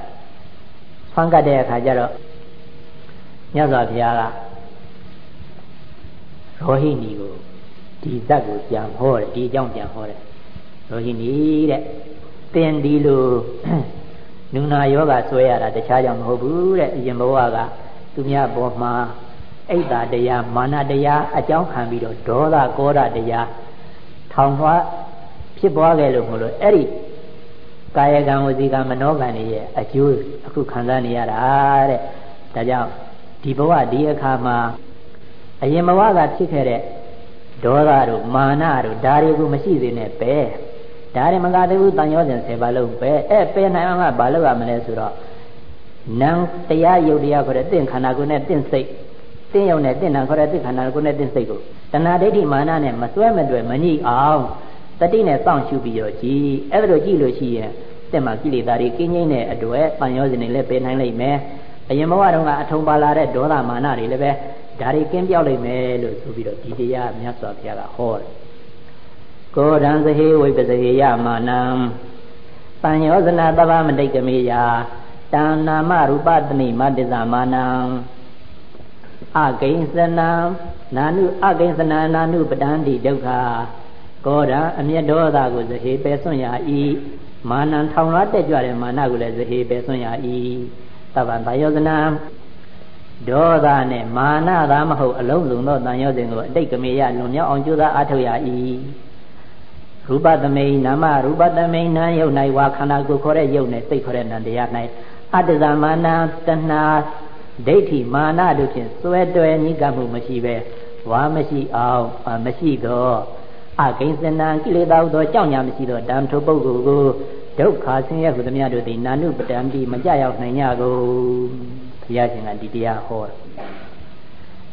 ဆွမ်းကတ်တဲ့အခါကျတော့မြတ်စွာဘုရားကရောဟိဏီကို ဒီဇတ်ကိုပြန်ဟောတယ်ဒီအကြောင်းပြန်ဟောတယ်ရောဟိဏီတဲ့သင်ဒီလိုနုနာယောဂဆွဲရတာတခြားကြောင့်မဟုတ်ဘူးတဲ့အရင်ဘဝကသူများဘောမှာအိတ်တာတရားမာနတရားအကြောင်းခံပြီးတော့ဒေါသကောဓတရားထောင်လွှားဖြစ်ပွားခဲ့လို့မလို့အဲ့ဒီကာယကံဝစီကံမနောကံတွေရဲ့အကျိုးအခုခံစားနေရတာတဲ့ဒါကြောင့်ဒီဘဝဒီအခါမှာအရင်ဘဝကဖြစ်ခဲ့တဲ့ ဒေါသတို့မာနတို့ဒါတွေကိုမရှိစေနဲ့ပဲဒါတွေမကသေးဘူးတန်ရောစဉ်10ပါးလုံးပဲအဲ့ပယ်နိုင်အောင်ကဘာလုပ်ရမလဲဆိုတော့နံတရားယုတ်တရားခေါ်တဲ့တင့်ခန္ဓာကိုယ်နဲ့တင့်စိတ်တင့်ယုံနဲ့တင့်နံခေါ်တဲ့တင့်ခန္ဓာကိုယ်နဲ့တင့်စိတ်ကိုတဏှာဒိဋ္ဌိမာနနဲ့မစွဲမတွေ့မညှိအောင်တတိနဲ့စောင့်ရှုပြီးတော့ကြည်အဲ့ဒါလိုကြည့်လို့ရှိရင်တက်မှာကိလေသာတွေကင်းငိမ့်တဲ့အတွက်တန်ရောစဉ်တွေလည်းပယ်နိုင်လိမ့်မယ်အရင်ဘဝတုန်းကအထုံပါလာတဲ့ဒေါသမာနတွေလည်းပဲ ဒါတွေကင်းပြောက်လိမ့်မယ်လို့ဆိုပြီးတော့ဒီတရားမြတ်စွာဘုရားကဟောတယ်ကိုရံသဟေဝိပစဟေယမာနံပัญယောဇနာတဗ္ဗမတိတ်ကမေယတာနာမရူပတမိမတ္တဇမာနံအဂိဉ္စနံနာနုအဂိဉ္စနာနာနုပတံတိဒုက္ခကောရံအမျက်ဒေါသကိုဇဟေပယ်စွန့်ရ၏မာနံထောင်လွှားတက်ကြွတဲ့မာနကိုလည်းဇဟေပယ်စွန့်ရ၏တဗ္ဗံတယောဇနာ ဒေါသနဲ့မာနသာမဟုတ်အလုံးစုံသောတန်ရောစဉ်ကိုအတိတ်ကမေယလွန်မြောက်အောင်ကြိုးစားအားထုတ်ရ၏ရူပသမိန်နာမရူပသမိန်နာယုတ်၌ဝါခန္ဓာကိုယ်ခေါ်တဲ့ယုတ်နဲ့စိတ်ခေါ်တဲ့နံတရား၌အတ္တဇမာနတဏှာဒိဋ္ဌိမာနတို့ဖြင့်စွဲတွယ်နိကမှုမရှိပဲဝါမရှိအောင်မရှိတော့အကိဉ္စနံကိလေသာဟုသောကြောင့်ညာမရှိသောတံထိုပုဂ္ဂိုလ်ကိုဒုက္ခဆင်းရဲဟုသမျှတို့သည်နာနုပတံတိမကြရောက်နိုင်ကြကုန်ဘု ရားရှင်ကဒီတရားဟော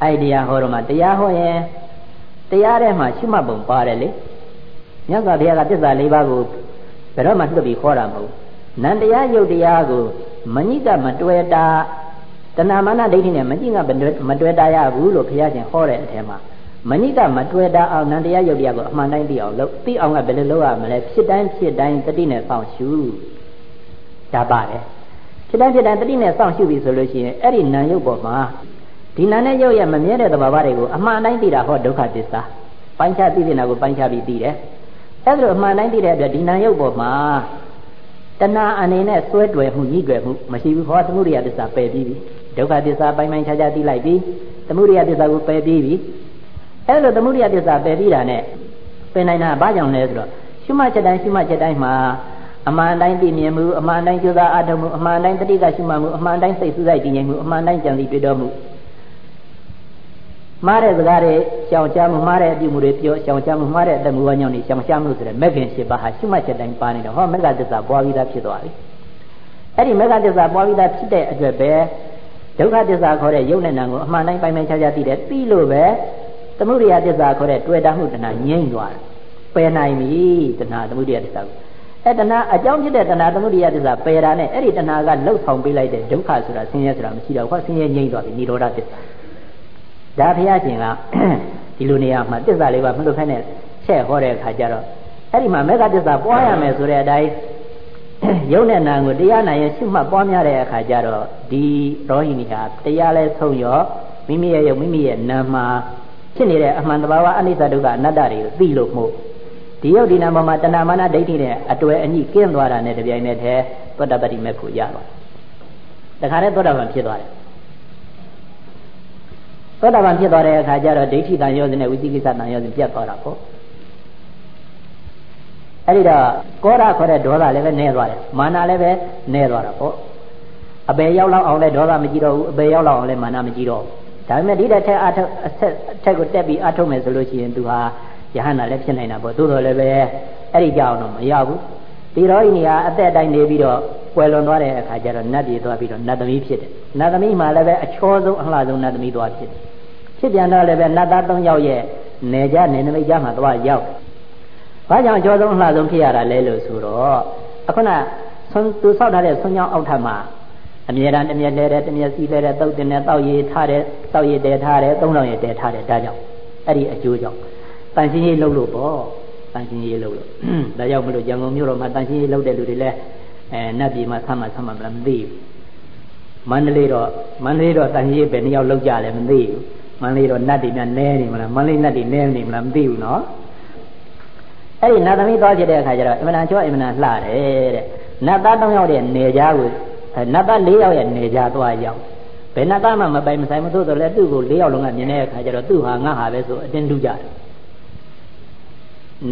အဲ့ဒီတရားဟောတော့မှတရားဟောရင်တရားထဲမှာရှုမှတ်ပုံပါတယ်လေမြတ်စွာဘုရားကသစ္စာ၄ပါးကိုဘယ်တော့မှလွတ်ပြီးခေါ်တာမဟုတ်နန္တရားယုတ်တရားကိုမညိကမတွေ့တာတဏမာနဒိဋ္ဌိနဲ့မညိကမတွေ့တာရဘူးလို့ဘုရားရှင်ဟောတဲ့အထက်မှာမညိကမတွေ့တာအောင်နန္တရားယုတ်တရားကိုအမှန်တိုင်းသိအောင်လုပ်သိအောင်ကဘယ်လိုလုပ်ရမလဲဖြစ်တိုင်းဖြစ်တိုင်းတတိနဲ့စောင့်ရှုဒါပါတယ် ဖြစ်တိုင်းဖြစ်တိုင်းတတိနဲ့စောင့်ရှုပြီဆိုလို့ရှိရင်အဲ့ဒီနာယုတ်ပေါ်မှာဒီနာနဲ့ယုတ်ရဲ့မမြဲတဲ့သဘာဝတွေကိုအမှန်တိုင်းသိတာဟောဒုက္ခသစ္စာပိုင်းခြားသိနေတာကိုပိုင်းခြားပြီးသိတယ်အဲ့ဒါလိုအမှန်တိုင်းသိတဲ့အတွက်ဒီနာယုတ်ပေါ်မှာတဏှာအနေနဲ့စွဲတွယ်မှုညှိတွယ်မှုမရှိဘူးဟောသမုဒိယသစ္စာပယ်ပြီးပြီဒုက္ခသစ္စာပိုင်းပိုင်းခြားခြားသိလိုက်ပြီသမုဒိယသစ္စာကိုပယ်ပြီးပြီအဲ့လိုသမုဒိယသစ္စာပယ်ပြီးတာနဲ့ပယ်နိုင်တာဘာကြောင့်လဲဆိုတော့ရှုမှတ်ချက်တိုင်းရှုမှတ်ချက်တိုင်းမှာ အမှန်တိုင်းသိမြင်မှုအမှန်တိုင်းကြိုးစားအားထုတ်မှုအမှန်တိုင်းတတိကရှုမှတ်မှုအမှန်တိုင်းစိတ်စူးစိုက်တည်ငြိမ်မှုအမှန်တိုင်းကြံစည်တွေ့တော်မှုမှားတဲ့စကားတွေရှောင်ရှားမှုမှားတဲ့အပြုမှုတွေပြောရှောင်ရှားမှုမှားတဲ့အတမှုဝါညောင်းတွေရှောင်ရှားမှုဆိုတဲ့မဂ္ဂင်၈ပါးဟာရှုမှတ်ချက်တိုင်းပါနေတော့ဟောမဂ္ဂသစ္စာပွားပြီးသားဖြစ်သွားပြီအဲ့ဒီမဂ္ဂသစ္စာပွားပြီးသားဖြစ်တဲ့အတွက်ပဲဒုက္ခသစ္စာခေါ်တဲ့ယုတ်နဲ့နာကိုအမှန်တိုင်းပိုင်ပိုင်ခြားခြားသိတယ်သိလို့ပဲသမုဒိယသစ္စာခေါ်တဲ့တွေ့တာမှုတဏှာငြိမ့်သွားတယ်ပယ်နိုင်ပြီတဏှာသမုဒိယသစ္စာကို အဲ့တဏှာအကြောင်းဖြစ်တဲ့တဏှာသမုဒိယသစ္စာပယ်တာနဲ့အဲ့ဒီတဏှာကလှုပ်ဆောင်ပေးလိုက်တဲ့ဒုက္ခဆိုတာဆင်းရဲဆိုတာမရှိတော့ဘူးဟောဆင်းရဲငြိမ့်သွားပြီនិရောဓသစ္စာဒါဘုရားရှင်ကဒီလိုနေရာမှာသစ္စာလေးပါမလွတ်ဖက်နဲ့ချက်ဟောတဲ့အခါကျတော့အဲ့ဒီမှာမေဃသစ္စာပွားရမယ်ဆိုတဲ့အတိုင်းယုံနဲ့နာကိုတရားနာရင်ရှုမှတ်ပွားများတဲ့အခါကျတော့ဒီရောဟိနိဟာတရားလဲဆုံးရောမိမိရဲ့ယုံမိမိရဲ့နာမှာဖြစ်နေတဲ့အမှန်တဘာဝအနိစ္စဒုက္ခအနတ္တတွေကိုသိလို့မို့ ဒီယုတ်ဒီနာမှာတဏမာနဒိဋ္ဌိနဲ့အတွေ့အညိကင်းသွားတာနဲ့တပြိုင်နက်တည်းသောတပတ္တိမေဖို့ရသွားတယ်။တခါတည်းသောတာပန်ဖြစ်သွားတယ်သောတာပန်ဖြစ်သွားတဲ့အခါကျတော့ဒိဋ္ဌိတန်ရောစဉ်နဲ့ဝိသိကိစ္စတန်ရောစဉ်ပြတ်သွားတာပေါ့အဲ့ဒီတော့ကောရခေါ်တဲ့ဒေါသလည်းပဲနည်းသွားတယ်မာနလည်းပဲနည်းသွားတာပေါ့အပေရောက်လောက်အောင်လဲဒေါသမကြည့်တော့ဘူးအပေရောက်လောက်အောင်လဲမာနမကြည့်တော့ဘူးဒါပေမဲ့ဒီတဲ့ထက်အထက်အဆက်အထက်ကိုတက်ပြီးအထုတ်မယ်ဆိုလို့ရှိရင်သူဟာ ယဟန္တာလည်းဖြစ်နိုင်တာပေါ့သို့တော်လည်းပဲအဲ့ဒီကြောင်တော့မရဘူးဒီတော့ဤနေရာအသက်တိုင်းနေပြီးတော့ကွယ်လွန်သွားတဲ့အခါကျတော့နတ်ပြည်သွားပြီးတော့နတ်သမီးဖြစ်တယ်နတ်သမီးမှာလည်းပဲအချောဆုံးအလှဆုံးနတ်သမီးသွားဖြစ်တယ်ဖြစ်ပြန်တော့လည်းပဲနတ်သား၃ယောက်ရဲ့နေကြနေနမိတ်ကြမှာသွားရောက်ဘာကြောင့်အကျော်ဆုံးအလှဆုံးဖြစ်ရတာလဲလို့ဆိုတော့အခုနဆွန်သူဆောက်ထားတဲ့ဆွန်ကြောင်းအောက်ထပ်မှာအမြဲတမ်းတမျက်လဲတဲ့တမျက်စီလဲတဲ့တုတ်တင်တဲ့တောက်ရည်ထားတဲ့တောက်ရည်တဲထားတဲ့သုံးလောင်ရည်တဲထားတဲ့ဒါကြောင့်အဲ့ဒီအကျိုးကြောင့် တန်ရှင်းရေးလုပ်လို့ပေါ့တန်ရှင်းရေးလုပ်လို့ဒါကြောင့်မလို့ရန်ကုန်မြို့တော်မှာတန်ရှင်းရေးလုပ်တဲ့လူတွေလည်းအဲနတ်ပြည်မှာဆမ်းမှာဆမ်းမှာမလားမသိဘူးမန္တလေးတော့မန္တလေးတော့တန်ရှင်းရေးပဲနှစ်ယောက်လောက်ကြတယ်မသိဘူးမန္တလေးတော့နတ်တွေများနဲနေမလားမန္တလေးနတ်တွေနဲနေမလားမသိဘူးနော်အဲ့ဒီနတ်သမီးသွားဖြစ်တဲ့အခါကျတော့အင်မတန်ကျော်အင်မတန်လှတယ်တဲ့နတ်သား၃ယောက်ရဲ့နေကြားကိုနတ်သား၄ယောက်ရဲ့နေကြားသွားရောက်ဘယ်နတ်သားမှမပိုင်မဆိုင်မသို့တော့လည်းသူ့ကို၄ယောက်လုံးကမြင်တဲ့အခါကျတော့သူ့ဟာငါဟာပဲဆိုအတင်းတူကြတယ်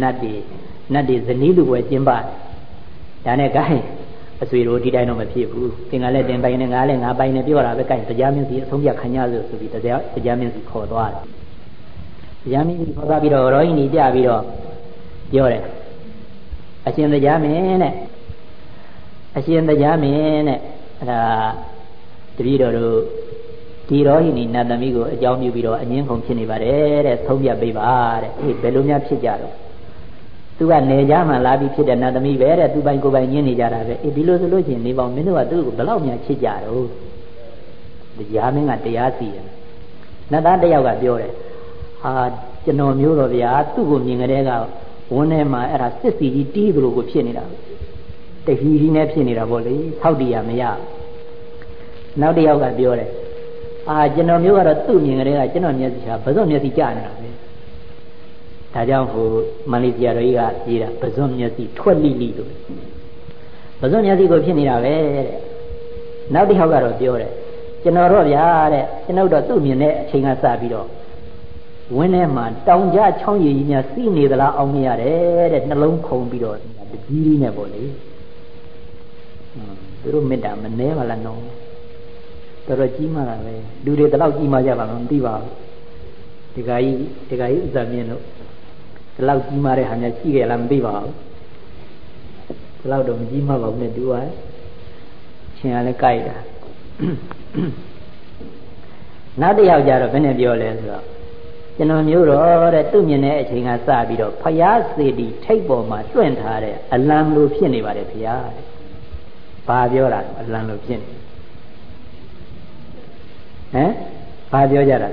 နတ်တွေနတ်တွေဇနီးလူပွဲကျင်းပါတယ်ဒါနဲ့ gain အဆွေတို့ဒီတိုင်းတော့မဖြစ်ဘူးသင်္ကလည်းတင်ပိုင်နဲ့ငါလည်းငါပိုင်နဲ့ပြောတာပဲ gain တရားမင်းစီအဆုံးပြခံရစို့ဆိုပြီးတရားတရားမင်းစီခေါ်သွားတယ်တရားမင်းစီခေါ်သွားပြီးတော့ရောဟိနီကြပြီးတော့ပြောတယ်အရှင်တရားမင်းနဲ့အရှင်တရားမင်းနဲ့အဲ့ဒါတပည့်တော်တို့ဒီရောဟိနီနတ်သမီးကိုအကြောင်းပြုပြီးတော့အငင်းခုန်ဖြစ်နေပါတယ်တဲ့သုံးပြပေးပါတဲ့အေးဘယ်လိုများဖြစ်ကြတော့ သူကနေကြမှာလာပြီးဖြစ်တဲ့နတ်သမီးပဲတဲ့သူပိုင်ကိုယ်ပိုင်ညင်းနေကြတာပဲအေးဒီလိုဆိုလို့ရှိရင်နေပေါင်းမင်းတို့ကသူ့ကိုဘယ်လောက်များချစ်ကြတော့တရားမင်းကတရားစီတယ်နတ်သားတယောက်ကပြောတယ်ဟာကျွန်တော်မျိုးတော်ဗျာသူ့ကိုမြင်ကြတဲ့ကဝန်းထဲမှာအဲ့ဒါစစ်စီကြီးတီးသလိုကိုဖြစ်နေတာတဟီကြီးနဲ့ဖြစ်နေတာပေါ့လေဆောက်တည်ရမရနောက်တစ်ယောက်ကပြောတယ်အာကျွန်တော်မျိုးကတော့သူ့မြင်ကြတဲ့ကကျွန်တော်မျက်စိဟာဘဇွန်မျက်စိကြာနေတာပဲ ဒါကြောင့်ဟိုမန္လိဆရာတော်ကြီးကရေးတာဘဇွန်မျက်စိထွက်လိလိလို့ဘဇွန်မျက်စိကိုဖြစ်နေတာပဲတဲ့နောက်တစ်ယောက်ကတော့ပြောတယ်ကျွန်တော်တော့ဗျာတဲ့ကျွန်တော်တော့သူ့မြင်တဲ့အချိန်ကစပြီးတော့ဝင်းထဲမှာတောင်ကြချောင်းရည်ကြီးများစီးနေသလားအောင်မရတယ်တဲ့နှလုံးခုန်ပြီးတော့တကြီးကြီးနဲ့ပေါ့လေသူတို့မေတ္တာမနှဲပါလားနော်တော်တော်ကြီးမှတာပဲလူတွေတလောက်ကြီးမှကြပါမသိပါဘူးဒီကကြီးဒီကကြီးဥစ္စာမြင်လို့ ဒီလောက်ကြီးမှတဲ့ဟာများရှိခဲ့လားမသိပါဘူးဒီလောက်တော့မကြီးမှပါဘူးနဲ့တူပါချင်းကလည်းကြိုက်တာနောက်တစ်ယောက်ကြတော့ဘယ်နဲ့ပြောလဲဆိုတော့ကျွန်တော်မျိုးတော့တဲ့သူ့မြင်တဲ့အချိန်ကစပြီးတော့ဖယားစေတီထိတ်ပေါ်မှာလွှင့်ထားတဲ့အလံလိုဖြစ်နေပါတယ်ဖယားတဲ့ဘာပြောတာအလံလိုဖြစ်နေဟမ်ဘာပြောကြတာ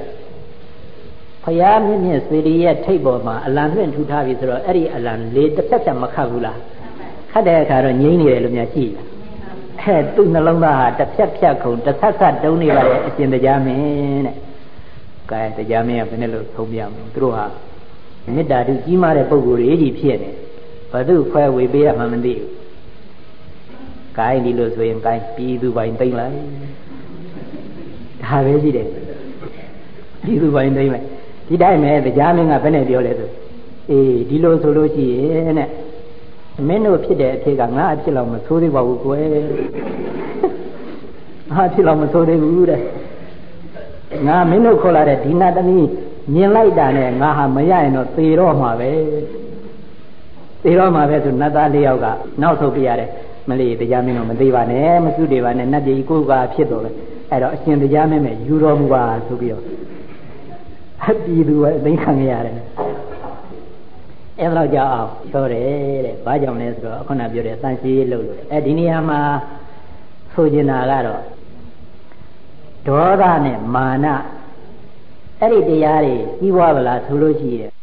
ဖယားမြင့်မြင့်စေတီရဲ့ထိတ်ပေါ်မှာအလံလွှင့်ထူထားပြီဆိုတော့အဲ့ဒီအလံလေးတစ်ဖက်ဖက်မခတ်ဘူးလားခတ်တဲ့အခါတော့ငြိမ့်နေတယ်လို့များရှိလားအဲသူ့နှလုံးသားဟာတစ်ဖြက်ဖြက်ခုံတစ်ဆက်ဆက်တုံးနေပါလေအရှင်တရားမင်းတဲ့ကဲတရားမင်းကဘယ်နဲ့လို့သုံးပြမလဲသူတို့ဟာမေတ္တာတုကြီးမားတဲ့ပုဂ္ဂိုလ်တွေကြီးဖြစ်နေဘသူခွဲဝေပေးရမှမသိဘူးကိုင်းဒီလိုဆိုရင်ကိုင်းပြည်သူပိုင်သိမ့်လိုက်ဒါပဲရှိတယ်ပြည်သူပိုင်သိမ့်လိုက် ဒီတိုင်းပဲတရားမင်းကဘယ်နဲ့ပြောလဲဆိုအေးဒီလိုဆိုလို့ရှိရင်တဲ့မင်းတို့ဖြစ်တဲ့အဖြစ်ကငါအဖြစ်လောက်မဆိုးသေးပါဘူးကွယ်ငါအဖြစ်လောက်မဆိုးသေးဘူးတဲ့ငါမင်းတို့ခေါ်လာတဲ့ဒီနာသမီးမြင်လိုက်တာနဲ့ငါဟာမရရင်တော့သေတော့မှာပဲသေတော့မှာပဲဆိုနတ်သားလေးယောက်ကနောက်ဆုံးပြရတယ်မလေးတရားမင်းတော့မသေးပါနဲ့မစုတွေပါနဲ့နတ်ပြည်ကိုယ်ကဖြစ်တော့ပဲအဲ့တော့အရှင်တရားမင်းမဲ့ယူတော်မူပါဆိုပြီးတော့ အပြည်သူပဲသိခံရရတယ်အဲ့တော့ကြောက်အောင်ပြောတယ်တဲ့ဘာကြောင့်လဲဆိုတော့ခုနပြောတဲ့တန်ရှင်းလို့လို့အဲဒီနေရာမှာဆိုကျင်တာကတော့ဒေါသနဲ့မာနအဲ့ဒီတရားတွေကြီးပွားဗလားဆိုလို့ရှိရင်